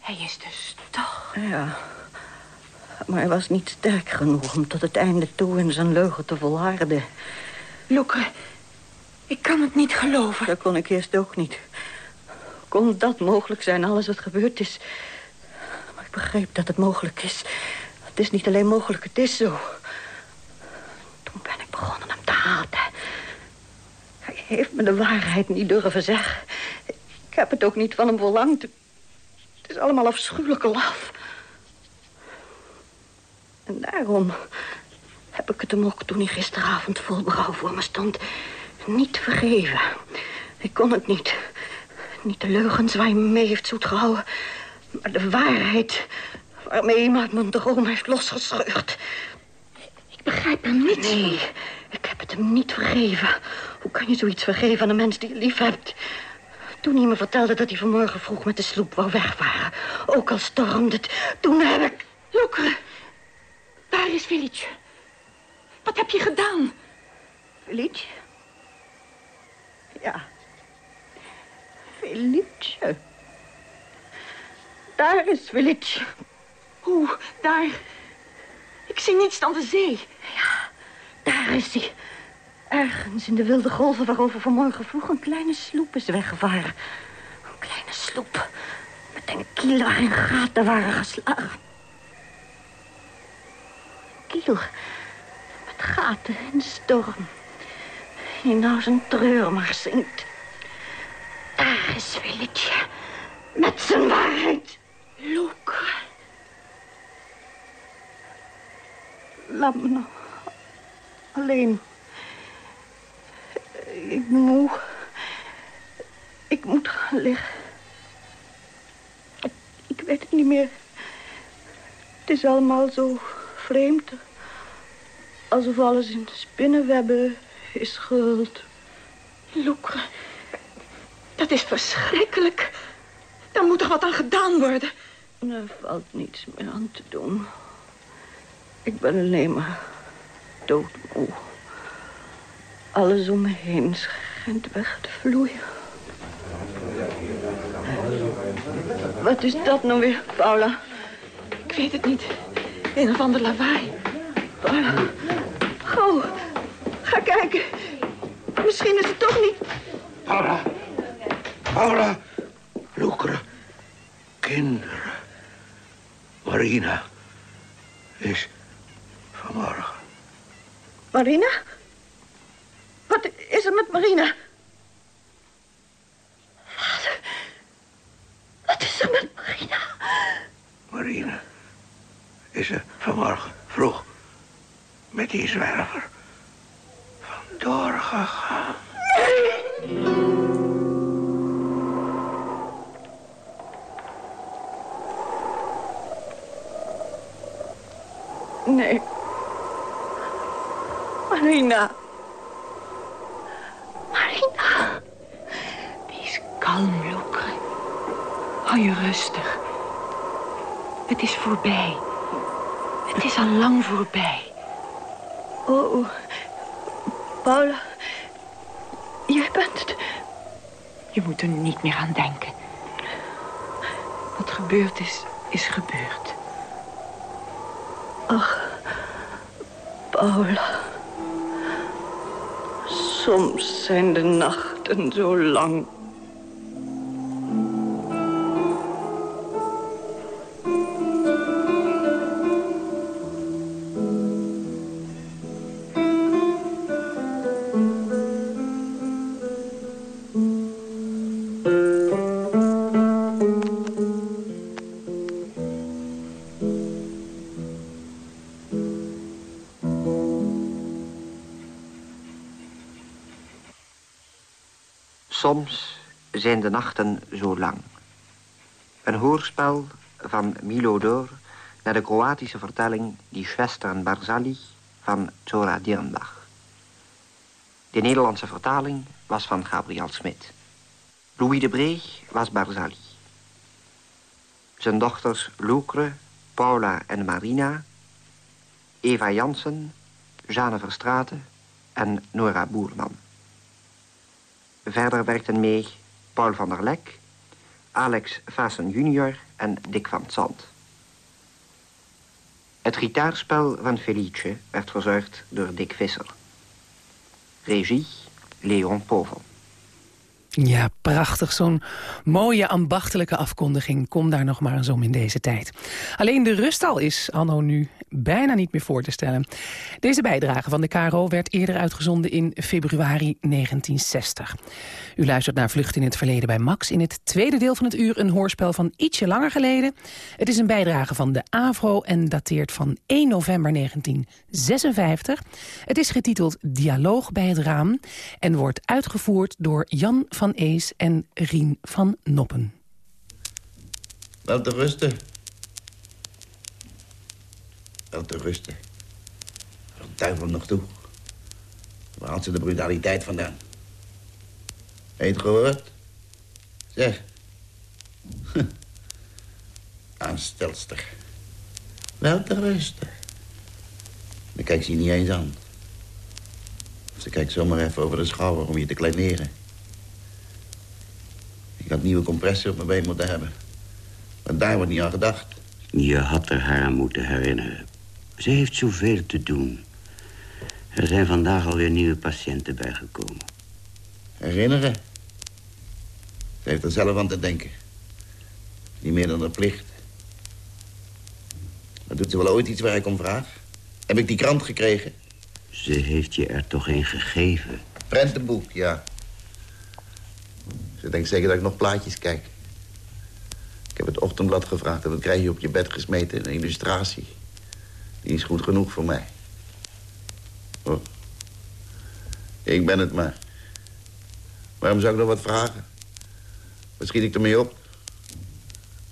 Hij is dus toch... Ja, maar hij was niet sterk genoeg om tot het einde toe in zijn leugen te volharden. Loeke, ik kan het niet geloven. Dat kon ik eerst ook niet. Kon dat mogelijk zijn, alles wat gebeurd is? Maar ik begreep dat het mogelijk is. Het is niet alleen mogelijk, het is zo. Toen ben ik begonnen hem te haten. Hij heeft me de waarheid niet durven zeggen. Ik heb het ook niet van hem verlangd. Het is allemaal afschuwelijke laf. En daarom heb ik het hem ook toen hij gisteravond vol berouw voor me stond... niet vergeven. Ik kon het niet. Niet de leugens waar hij me mee heeft zoet gehouden... maar de waarheid waarmee iemand mijn droom heeft losgescheurd. Ik begrijp hem niet. Nee, ik heb het hem niet vergeven. Hoe kan je zoiets vergeven aan een mens die je lief hebt? Toen hij me vertelde dat hij vanmorgen vroeg met de sloep wou wegvaren... ook al stormde het, toen heb ik... Loekere, waar is Felice? Wat heb je gedaan? Felice? Ja. Felice. Daar is Felice. Hoe, daar? Ik zie niets dan de zee. Ja, daar is hij. Ergens in de wilde golven waarover vanmorgen vroeg een kleine sloep is weggevaren. Een kleine sloep met een kiel waarin gaten waren geslagen. Een kiel met gaten de storm. Die nou zijn treur maar zingt. Daar is Willetje met zijn waarheid. Loek. Laat me nou alleen. Ik ben moe. Ik moet gaan liggen. Ik, ik weet het niet meer. Het is allemaal zo vreemd. Alsof alles in spinnenwebben is gehuld. Loek, dat is verschrikkelijk. Daar moet toch wat aan gedaan worden? Er valt niets meer aan te doen. Ik ben alleen maar doodmoe. Alles om me heen schijnt weg te vloeien. Wat is dat nou weer, Paula? Ik weet het niet. Een of ander lawaai. Paula, gauw. Ga kijken. Misschien is het toch niet... Paula. Paula. Loekeren. Kinderen. Marina. Is vanmorgen. Marina? is er met Marina? Vader, wat is er met Marina? Marina is er vanmorgen vroeg met die zwerver vandoor gegaan. Nee. Nee. Marina. Kalm. Hou je rustig. Het is voorbij. Het is al lang voorbij. Oh, oh. Paula. Jij bent het. Je moet er niet meer aan denken. Wat gebeurd is, is gebeurd. Ach, Paula. Soms zijn de nachten zo lang. Zijn de nachten zo lang. Een hoorspel van Milo Dor naar de Kroatische vertelling Die Schwestern Barzali van Zora Dirnbach. De Nederlandse vertaling was van Gabriel Smit. Louis de Breeg was Barzali. Zijn dochters Lucre, Paula en Marina, Eva Jansen, Jeanne Verstraeten en Nora Boerman. Verder werkten mee Paul van der Lek, Alex Vassen junior en Dick van Zand. Het gitaarspel van Felice werd verzorgd door Dick Visser. Regie Leon Povel. Ja, prachtig. Zo'n mooie ambachtelijke afkondiging. Kom daar nog maar eens om in deze tijd. Alleen de rustal is anno nu bijna niet meer voor te stellen. Deze bijdrage van de KRO werd eerder uitgezonden in februari 1960. U luistert naar Vlucht in het Verleden bij Max. In het tweede deel van het uur een hoorspel van ietsje langer geleden. Het is een bijdrage van de AVRO en dateert van 1 november 1956. Het is getiteld Dialoog bij het raam en wordt uitgevoerd door Jan van Ees en Rien van Noppen. Wel te rusten. Wel te rusten. Wat duivel nog toe. Waar haalt ze de brutaliteit vandaan? Heet gehoord? Zeg. Aanstelster. Wel te rusten. Dan kijkt ze je niet eens aan. Ze kijkt zomaar even over de schouder om je te kleineren. Ik had nieuwe compressie op mijn been moeten hebben. Maar daar wordt niet aan gedacht. Je had er haar aan moeten herinneren. Ze heeft zoveel te doen. Er zijn vandaag alweer nieuwe patiënten bijgekomen. Herinneren? Ze heeft er zelf aan te denken. Niet meer dan een plicht. Maar doet ze wel ooit iets waar ik om vraag? Heb ik die krant gekregen? Ze heeft je er toch een gegeven? Prentenboek, ja. Ze denkt zeker dat ik nog plaatjes kijk. Ik heb het ochtendblad gevraagd en dat krijg je op je bed gesmeten. Een illustratie. Die is goed genoeg voor mij. Oh. Ik ben het maar. Waarom zou ik nog wat vragen? Wat schiet ik ermee op?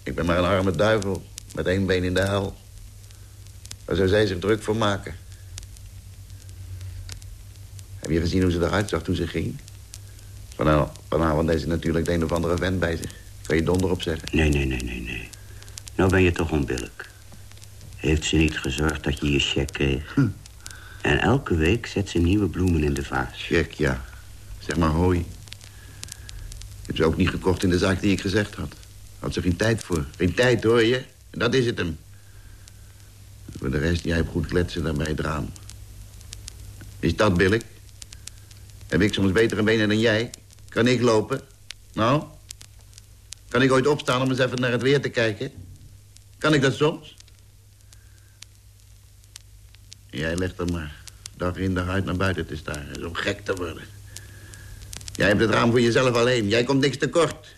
Ik ben maar een arme duivel met één been in de hel. Waar zou zij zich druk voor maken? Heb je gezien hoe ze eruit zag toen ze ging? Vanavond, vanavond deze natuurlijk de een of andere vent bij zich. Kan je donder op zeggen? Nee, nee, nee, nee, nee. Nou ben je toch onbillijk. Heeft ze niet gezorgd dat je je cheque kreeg? Hm. En elke week zet ze nieuwe bloemen in de vaas. Check, ja. Zeg maar hooi. Heb ze ook niet gekocht in de zaak die ik gezegd had. Had ze geen tijd voor. Geen tijd, hoor je? En dat is het hem. Voor de rest, jij hebt goed kletsen daar bij het raam. Is dat billig? Heb ik soms betere benen dan jij? Kan ik lopen? Nou? Kan ik ooit opstaan om eens even naar het weer te kijken? Kan ik dat soms? Jij legt er maar dag in dag uit naar buiten te staren. Zo gek te worden. Jij hebt het raam voor jezelf alleen. Jij komt niks tekort.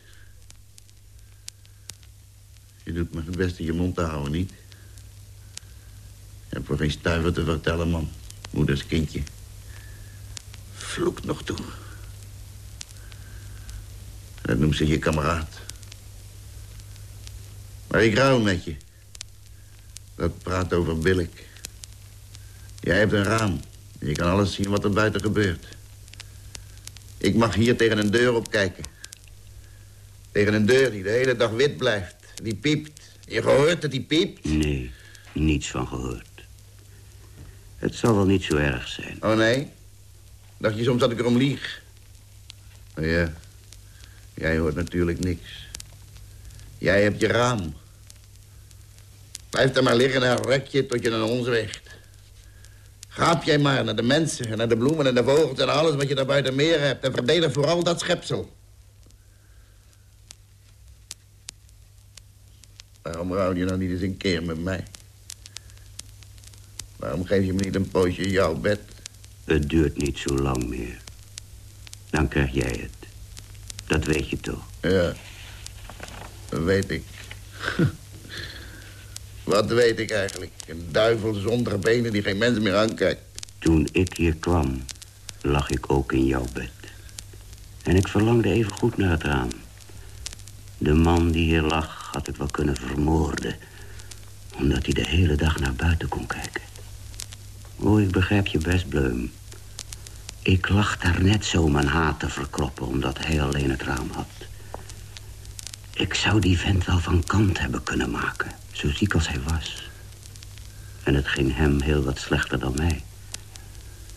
Je doet maar het beste je mond te houden, niet? Je hebt voor geen stuiver te vertellen, man. Moeders kindje. Vloek nog toe. Dat noemt ze je kameraad. Maar ik rouw met je. Dat praat over billig. Jij hebt een raam. Je kan alles zien wat er buiten gebeurt. Ik mag hier tegen een deur opkijken. Tegen een deur die de hele dag wit blijft. Die piept. Je gehoord dat die piept? Nee, niets van gehoord. Het zal wel niet zo erg zijn. Oh, nee? Dacht je soms dat ik erom lieg? Oh, ja. Jij hoort natuurlijk niks. Jij hebt je raam. Blijf daar maar liggen en rek je tot je naar ons weegt. Gaap jij maar naar de mensen en naar de bloemen en de vogels... en alles wat je daar buiten meer hebt. En verdedig vooral dat schepsel. Waarom rouw je nou niet eens een keer met mij? Waarom geef je me niet een poosje jouw bed? Het duurt niet zo lang meer. Dan krijg jij het. Dat weet je toch? Ja, weet ik. Wat weet ik eigenlijk? Een duivel zonder benen die geen mens meer aankijkt. Toen ik hier kwam, lag ik ook in jouw bed. En ik verlangde even goed naar het raam. De man die hier lag had ik wel kunnen vermoorden... omdat hij de hele dag naar buiten kon kijken. Oh, ik begrijp je best, Bleum. Ik lag daar net zo mijn haat te verkroppen... omdat hij alleen het raam had. Ik zou die vent wel van kant hebben kunnen maken. Zo ziek als hij was. En het ging hem heel wat slechter dan mij.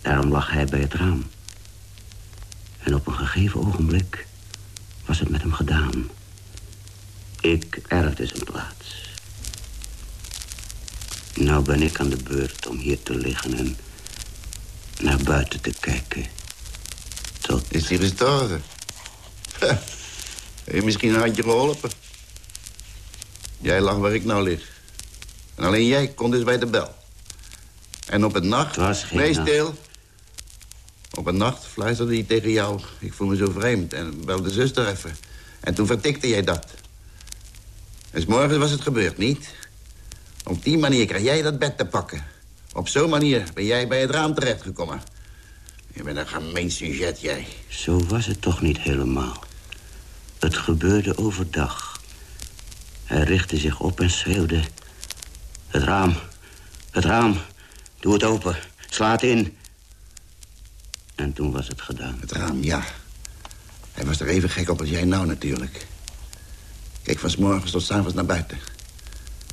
Daarom lag hij bij het raam. En op een gegeven ogenblik was het met hem gedaan. Ik erfde zijn plaats. Nou ben ik aan de beurt om hier te liggen en naar buiten te kijken. Tot... Is hij gestorven? Heb je misschien een handje geholpen? Jij lag waar ik nou lig. En alleen jij kon dus bij de bel. En op een nacht... was geen nee, nacht. stil. Op een nacht fluisterde hij tegen jou. Ik voel me zo vreemd. En belde zuster even. En toen vertikte jij dat. En 's morgens was het gebeurd, niet? Op die manier krijg jij dat bed te pakken. Op zo'n manier ben jij bij het raam terechtgekomen. Je bent een gemeen sujet, jij. Zo was het toch niet helemaal. Het gebeurde overdag. Hij richtte zich op en schreeuwde... Het raam, het raam, doe het open, sla het in. En toen was het gedaan. Het raam, ja. Hij was er even gek op als jij nou natuurlijk. Keek van 's morgens tot 's avonds naar buiten.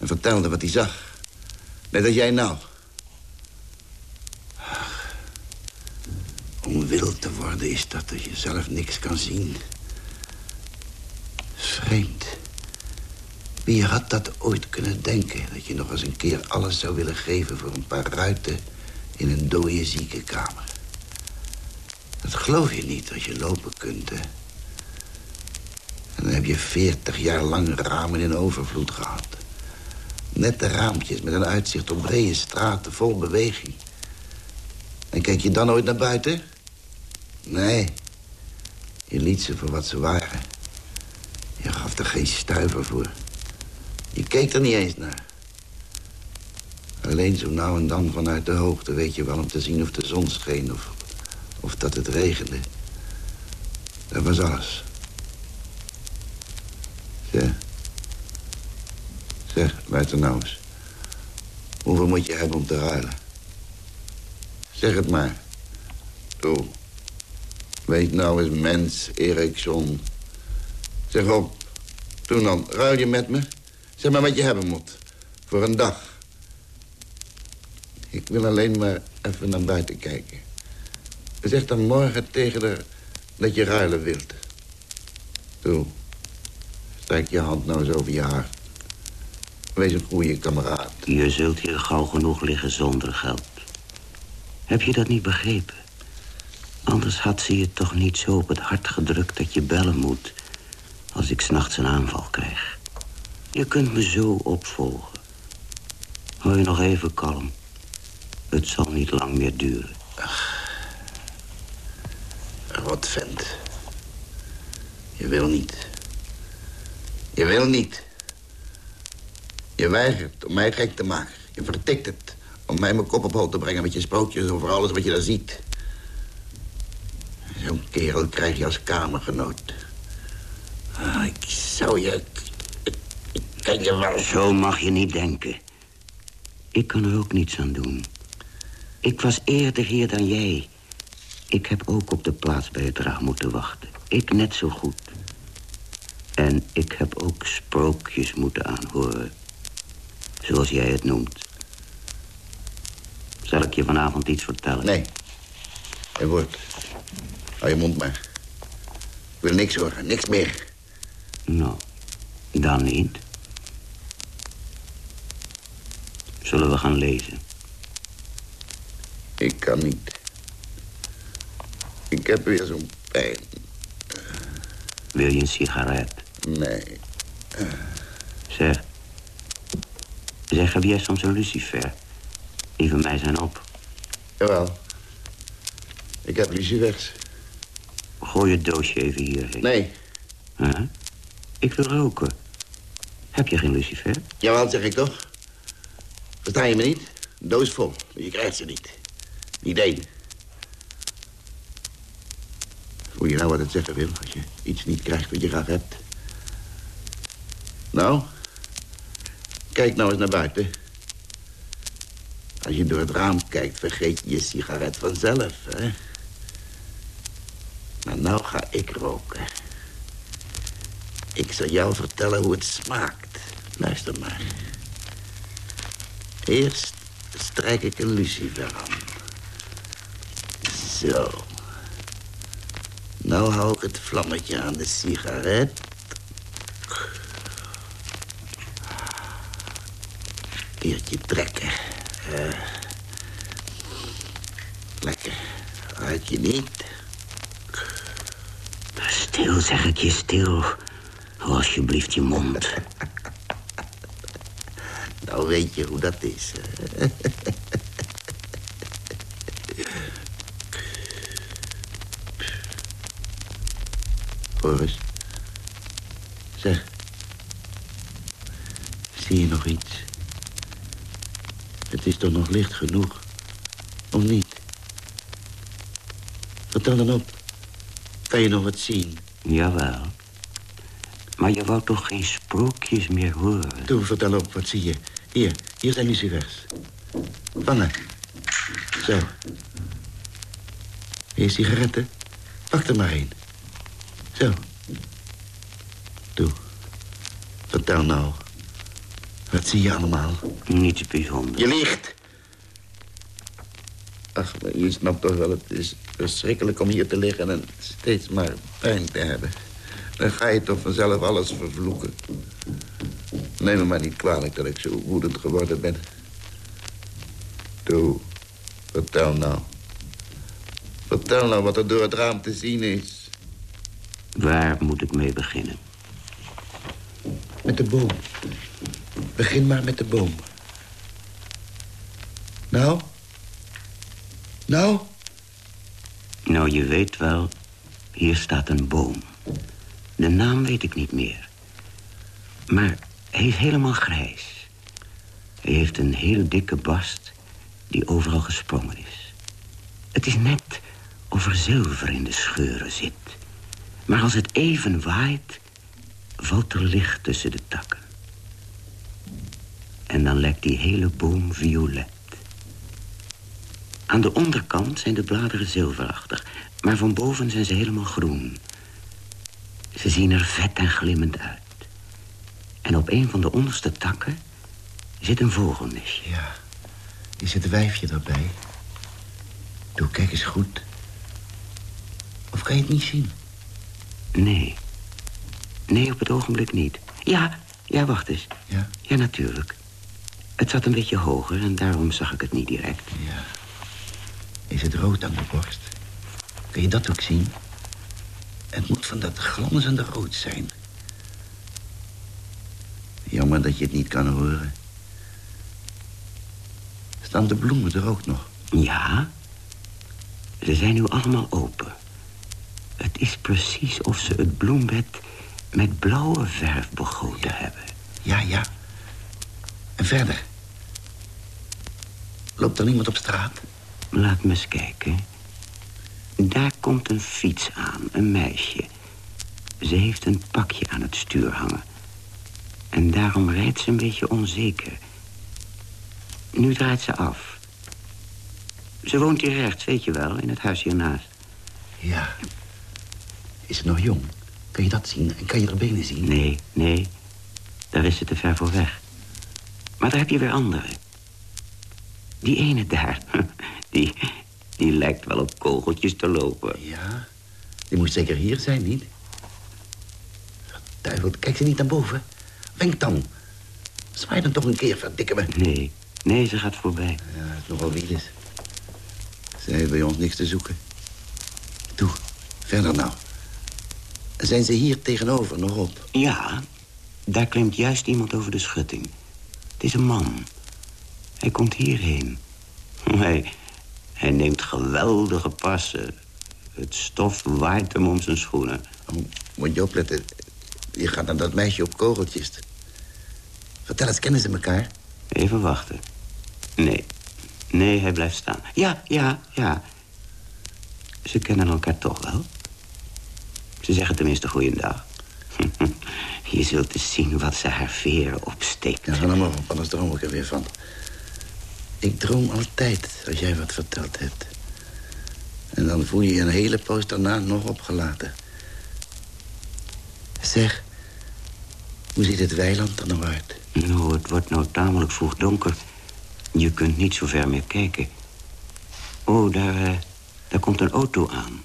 En vertelde wat hij zag. Net als jij nou. Om wild te worden is dat je zelf niks kan zien. Vreemd. Wie had dat ooit kunnen denken? Dat je nog eens een keer alles zou willen geven voor een paar ruiten in een dode ziekenkamer. Dat geloof je niet als je lopen kunt? En dan heb je veertig jaar lang ramen in overvloed gehad. Nette raampjes met een uitzicht op brede straten vol beweging. En kijk je dan ooit naar buiten? Nee. Je liet ze voor wat ze waren. Je gaf er geen stuiver voor. Je keek er niet eens naar. Alleen zo nou en dan vanuit de hoogte weet je wel om te zien of de zon scheen of, of dat het regende. Dat was alles. Zeg. Zeg, luister nou eens. Hoeveel moet je hebben om te ruilen? Zeg het maar. Toe. Weet nou eens, mens, Eriksson. Zeg op. Toen dan, ruil je met me? Zeg maar wat je hebben moet. Voor een dag. Ik wil alleen maar even naar buiten kijken. Zeg dan morgen tegen haar dat je ruilen wilt. Toe. Strijk je hand nou eens over je hart. Wees een goede kameraad. Je zult hier gauw genoeg liggen zonder geld. Heb je dat niet begrepen? Anders had ze je toch niet zo op het hart gedrukt dat je bellen moet... als ik s'nachts een aanval krijg. Je kunt me zo opvolgen. Hou je nog even kalm. Het zal niet lang meer duren. Rot vent. Je wil niet. Je wil niet. Je weigert om mij gek te maken. Je vertikt het om mij mijn kop op hol te brengen met je sprookjes over alles wat je daar ziet. Zo'n kerel krijg je als kamergenoot. Ah, ik zou je... Ik, ken je wel. Zo mag je niet denken. Ik kan er ook niets aan doen. Ik was eerder hier dan jij. Ik heb ook op de plaats bij het raam moeten wachten. Ik net zo goed. En ik heb ook sprookjes moeten aanhoren. Zoals jij het noemt. Zal ik je vanavond iets vertellen? Nee. Een woord. Hou je mond maar. Ik wil niks horen, niks meer. Nou, dan niet. Zullen we gaan lezen? Ik kan niet. Ik heb weer zo'n pijn. Wil je een sigaret? Nee. Zeg. Zeg, heb jij soms een lucifer? Die van mij zijn op. Jawel. Ik heb lucifers. Gooi het doosje even hierheen. Nee. Huh? Ik wil roken. Heb je geen lucifer? Jawel, zeg ik toch? Versta je me niet? Een doos vol, je krijgt ze niet. Niet één. Voel je nou wat het zeggen wil als je iets niet krijgt wat je graag hebt? Nou, kijk nou eens naar buiten. Als je door het raam kijkt, vergeet je je sigaret vanzelf, hè? Nou ga ik roken. Ik zal jou vertellen hoe het smaakt. Luister maar. Eerst strijk ik een lucifer aan. Zo. Nou hou ik het vlammetje aan de sigaret. Eertje trekken. Eh, lekker. Ruik je niet? Stil, zeg ik je, stil. Hou alsjeblieft je mond. Nou weet je hoe dat is. Hoor. Zeg. Zie je nog iets? Het is toch nog licht genoeg? Of niet? Vertel dan op. Kan je nog wat zien? Jawel. Maar je wou toch geen sprookjes meer horen? Toe, vertel op. Wat zie je? Hier, hier zijn lucifers. Vangen. Zo. Hier sigaretten. Pak er maar één. Zo. Toe. Vertel nou. Wat zie je allemaal? Niets bijzonders. Je liegt. Ach, maar je snapt toch wel, het is verschrikkelijk om hier te liggen en steeds maar pijn te hebben. Dan ga je toch vanzelf alles vervloeken. Neem me maar niet kwalijk dat ik zo woedend geworden ben. Toe, vertel nou. Vertel nou wat er door het raam te zien is. Waar moet ik mee beginnen? Met de boom. Begin maar met de boom. Nou? Nou? Nou, je weet wel, hier staat een boom. De naam weet ik niet meer. Maar hij is helemaal grijs. Hij heeft een heel dikke bast die overal gesprongen is. Het is net of er zilver in de scheuren zit. Maar als het even waait, valt er licht tussen de takken. En dan lijkt die hele boom violet. Aan de onderkant zijn de bladeren zilverachtig, maar van boven zijn ze helemaal groen. Ze zien er vet en glimmend uit. En op een van de onderste takken zit een vogelnestje. Ja, is het wijfje erbij? Doe, kijk eens goed. Of kan je het niet zien? Nee. Nee, op het ogenblik niet. Ja, ja, wacht eens. Ja? Ja, natuurlijk. Het zat een beetje hoger en daarom zag ik het niet direct. Ja. Is het rood aan de borst? Kun je dat ook zien? Het moet van dat glanzende rood zijn. Jammer dat je het niet kan horen. Staan de bloemen er ook nog? Ja. Ze zijn nu allemaal open. Het is precies of ze het bloembed met blauwe verf begoten hebben. Ja, ja. En verder? Loopt er niemand op straat? Laat me eens kijken. Daar komt een fiets aan, een meisje. Ze heeft een pakje aan het stuur hangen. En daarom rijdt ze een beetje onzeker. Nu draait ze af. Ze woont hier rechts, weet je wel, in het huis hiernaast. Ja. Is ze nog jong? Kan je dat zien? En kan je haar benen zien? Nee, nee. Daar is ze te ver voor weg. Maar daar heb je weer andere. Die ene daar, die, die lijkt wel op kogeltjes te lopen. Ja, die moet zeker hier zijn, niet? Duivel, kijk ze niet naar boven. Wenk dan. Zwaai dan toch een keer, verdikke me. Nee, nee, ze gaat voorbij. Ja, het is nogal wielens. Ze heeft bij ons niks te zoeken. Toe, verder nou. Zijn ze hier tegenover nog op? Ja, daar klimt juist iemand over de schutting. Het is een man. Hij komt hierheen. Hij, hij neemt geweldige passen. Het stof waait hem om zijn schoenen. Oh, moet je opletten. Je gaat naar dat meisje op kogeltjes. Vertel eens, kennen ze elkaar? Even wachten. Nee. Nee, hij blijft staan. Ja, ja, ja. Ze kennen elkaar toch wel? Ze zeggen tenminste goeiedag. Je zult eens zien wat ze haar veren opsteekt. Ja, ga nou maar op, anders droom ik er weer van. Ik droom altijd als jij wat verteld hebt. En dan voel je je een hele poos daarna nog opgelaten. Zeg, hoe ziet het weiland er nou uit? Nou, het wordt nou tamelijk vroeg donker. Je kunt niet zo ver meer kijken. Oh, daar, eh, daar komt een auto aan.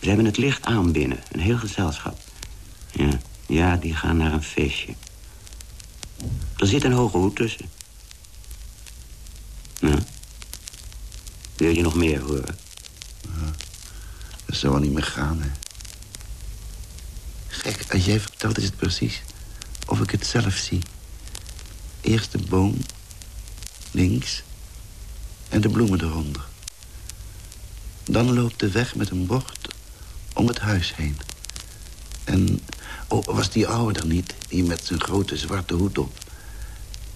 Ze hebben het licht aan binnen, een heel gezelschap. Ja, ja, die gaan naar een feestje. Er zit een hoge hoed tussen. Nou, wil je nog meer horen? Ja, dat zou wel niet meer gaan, hè. Gek, als jij vertelt is het precies of ik het zelf zie. Eerst de boom, links, en de bloemen eronder. Dan loopt de weg met een bocht om het huis heen. En, oh, was die oude er niet, die met zijn grote zwarte hoed op...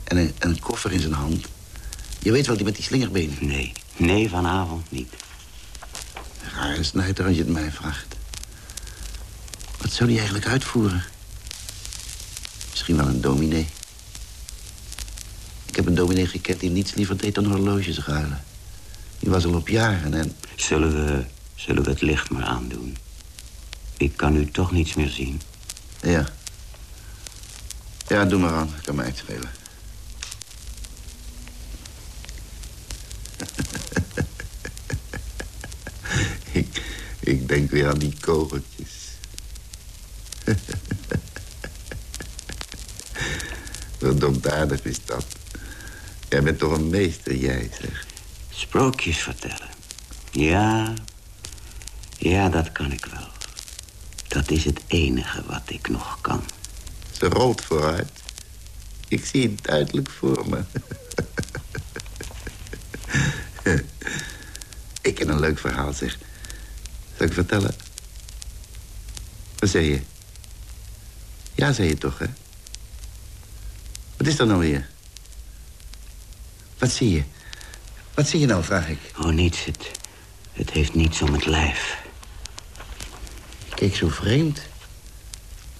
en een koffer in zijn hand... Je weet wel, die met die slingerbenen. Nee, nee, vanavond niet. Rare snijter als je het mij vraagt. Wat zou die eigenlijk uitvoeren? Misschien wel een dominee. Ik heb een dominee gekend die niets liever deed dan horloges ruilen. Die was al op jaren en... Zullen we, zullen we het licht maar aandoen? Ik kan nu toch niets meer zien. Ja. Ja, doe maar aan. Kan mij het denk weer aan die kogeltjes. Verdomd aardig is dat. Jij bent toch een meester, jij, zeg. Sprookjes vertellen. Ja, ja, dat kan ik wel. Dat is het enige wat ik nog kan. Ze rolt vooruit. Ik zie het duidelijk voor me. ik ken een leuk verhaal, zeg. Zal ik vertellen? Wat zei je? Ja, zei je toch, hè? Wat is dat nou weer? Wat zie je? Wat zie je nou, vraag ik. Oh, niets. Het, het heeft niets om het lijf. Keek zo vreemd.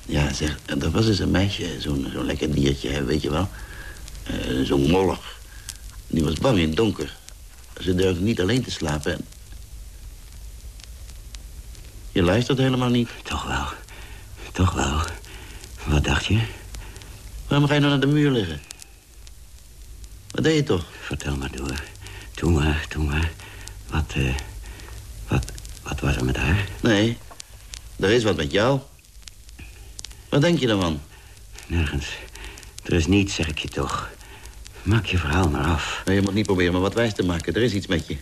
Ja, zeg, er was eens een meisje, zo'n zo'n lekker diertje, hè, weet je wel. Uh, zo'n mollig. Die was bang in het donker. Ze durfde niet alleen te slapen. Je luistert helemaal niet. Toch wel. Toch wel. Wat dacht je? Waarom ga je nou naar de muur liggen? Wat deed je toch? Vertel maar door. Doe maar, doe maar. Wat, eh... wat, wat was er met haar? Nee, er is wat met jou. Wat denk je dan, Nergens. Er is niets, zeg ik je toch. Maak je verhaal maar af. Nee, je moet niet proberen me wat wijs te maken. Er is iets met je.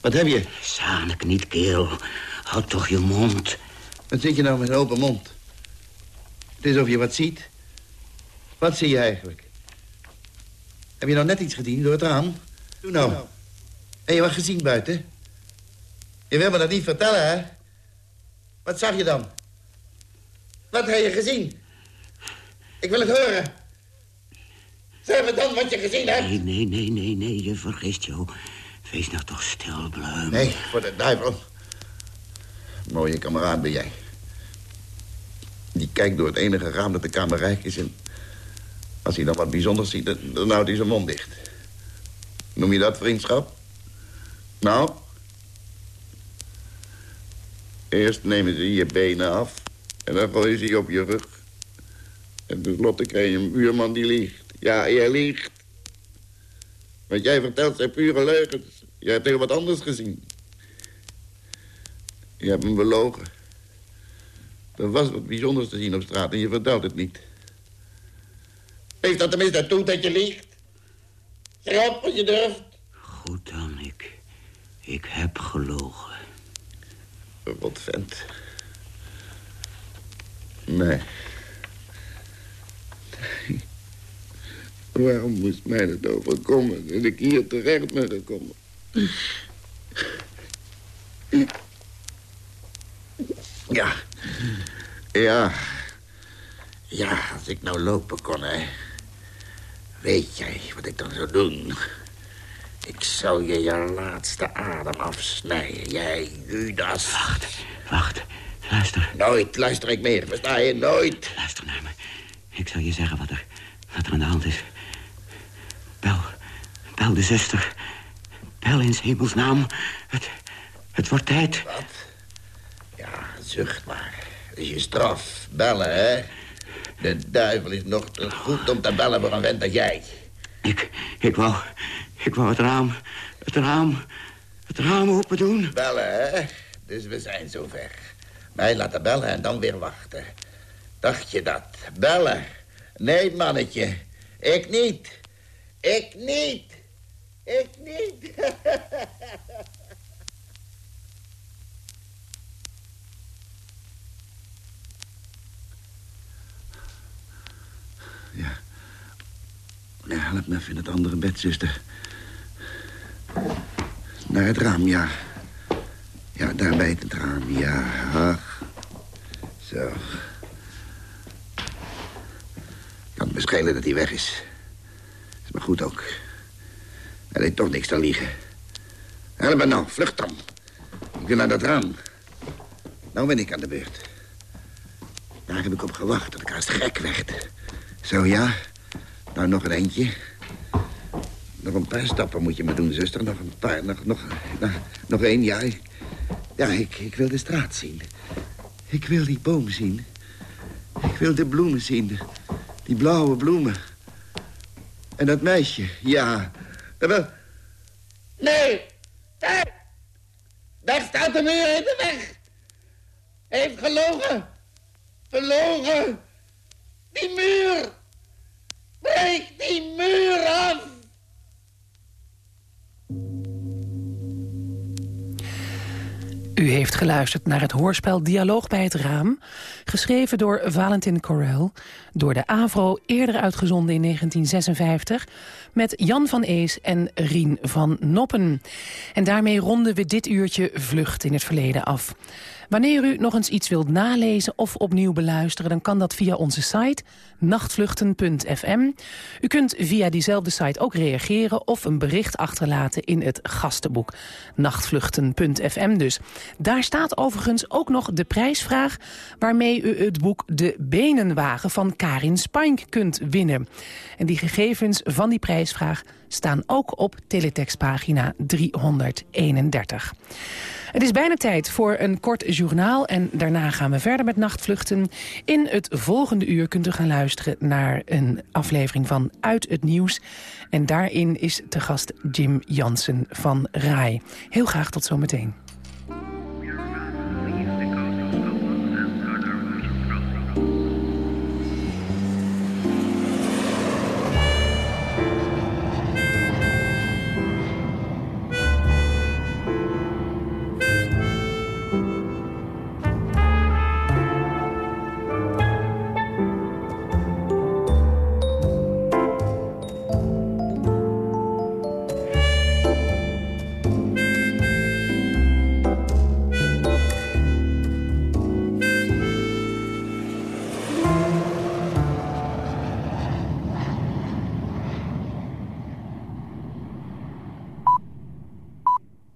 Wat heb je? Zanik niet, keel. Houd toch je mond. Wat zit je nou met een open mond? Het is of je wat ziet. Wat zie je eigenlijk? Heb je nou net iets gezien door het raam? Doe nou. Heb je wat gezien buiten? Je wil me dat niet vertellen, hè? Wat zag je dan? Wat heb je gezien? Ik wil het horen. Zeg me dan wat je gezien hebt. Nee, nee, nee, nee, nee. Je vergist je. Wees nou toch stil, Bluim. Nee, voor de duivel. Mooie kameraad ben jij. Die kijkt door het enige raam dat de kamer rijk is... en als hij dan wat bijzonders ziet, dan, houdt hij zijn mond dicht. Noem je dat vriendschap? Nou? Eerst nemen ze je benen af en dan gooien ze je op je rug. En tenslotte krijg je een buurman die liegt. Ja, jij liegt. Wat jij vertelt zijn pure leugens. Je hebt heel wat anders gezien. Je hebt me belogen. Er was wat bijzonders te zien op straat en je vertelt het niet. Geef dat tenminste toe dat je liegt. Zeg op als je durft. Goed dan, ik... Ik heb gelogen. Wat vent. Nee. nee. Waarom moest mij dat overkomen dat ik hier terecht ben gekomen? Ja. Ja. Ja, als ik nou lopen kon, hè. Weet jij wat ik dan zou doen? Ik zou je je laatste adem afsnijden, jij Judas. Wacht, wacht. Luister. Nooit luister ik meer, versta je? Nooit. Luister naar me. Ik zal je zeggen wat er, wat er aan de hand is. Bel, bel de zuster. Bel in hemelsnaam. Het, het wordt tijd. Wat? Zucht maar. Is je straf. Bellen, hè? De duivel is nog te goed om te bellen voor een vent als jij. Ik, ik wou, ik wou het raam, het raam, het raam open doen. Bellen, hè? Dus we zijn zover. Mij laten bellen en dan weer wachten. Dacht je dat? Bellen? Nee, mannetje. Ik niet. Ik niet. Ik niet. ja. Ja, help me even in het andere bed, zuster. Naar het raam, ja. Ja, daar bij het raam, ja. Ach. Zo. Kan het me schelen dat hij weg is. Is maar goed ook. Hij deed toch niks te liegen. Help me nou, vlucht dan. Ik wil naar dat raam. Nou ben ik aan de beurt. Daar heb ik op gewacht, dat ik haast gek werd. Zo, ja. Nou, nog een eentje. Nog een paar stappen moet je me doen, zuster. Nog een paar, nog, nog, nog, nog één, ja. Ja, ik, ik wil de straat zien. Ik wil die boom zien. Ik wil de bloemen zien. Die blauwe bloemen. En dat meisje, ja. Dat wel... Nee! Daar! Daar staat de muur in de weg! Heeft gelogen! Verlogen! Die muur! Geluisterd naar het hoorspel Dialoog bij het Raam... geschreven door Valentin Corel, door de AVRO eerder uitgezonden in 1956... met Jan van Ees en Rien van Noppen. En daarmee ronden we dit uurtje Vlucht in het Verleden af. Wanneer u nog eens iets wilt nalezen of opnieuw beluisteren... dan kan dat via onze site nachtvluchten.fm. U kunt via diezelfde site ook reageren... of een bericht achterlaten in het gastenboek nachtvluchten.fm dus. Daar staat overigens ook nog de prijsvraag... waarmee u het boek De Benenwagen van Karin Spank kunt winnen. En die gegevens van die prijsvraag staan ook op teletextpagina 331. Het is bijna tijd voor een kort journaal en daarna gaan we verder met nachtvluchten. In het volgende uur kunt u gaan luisteren naar een aflevering van Uit het Nieuws. En daarin is te gast Jim Jansen van RAI. Heel graag tot zometeen.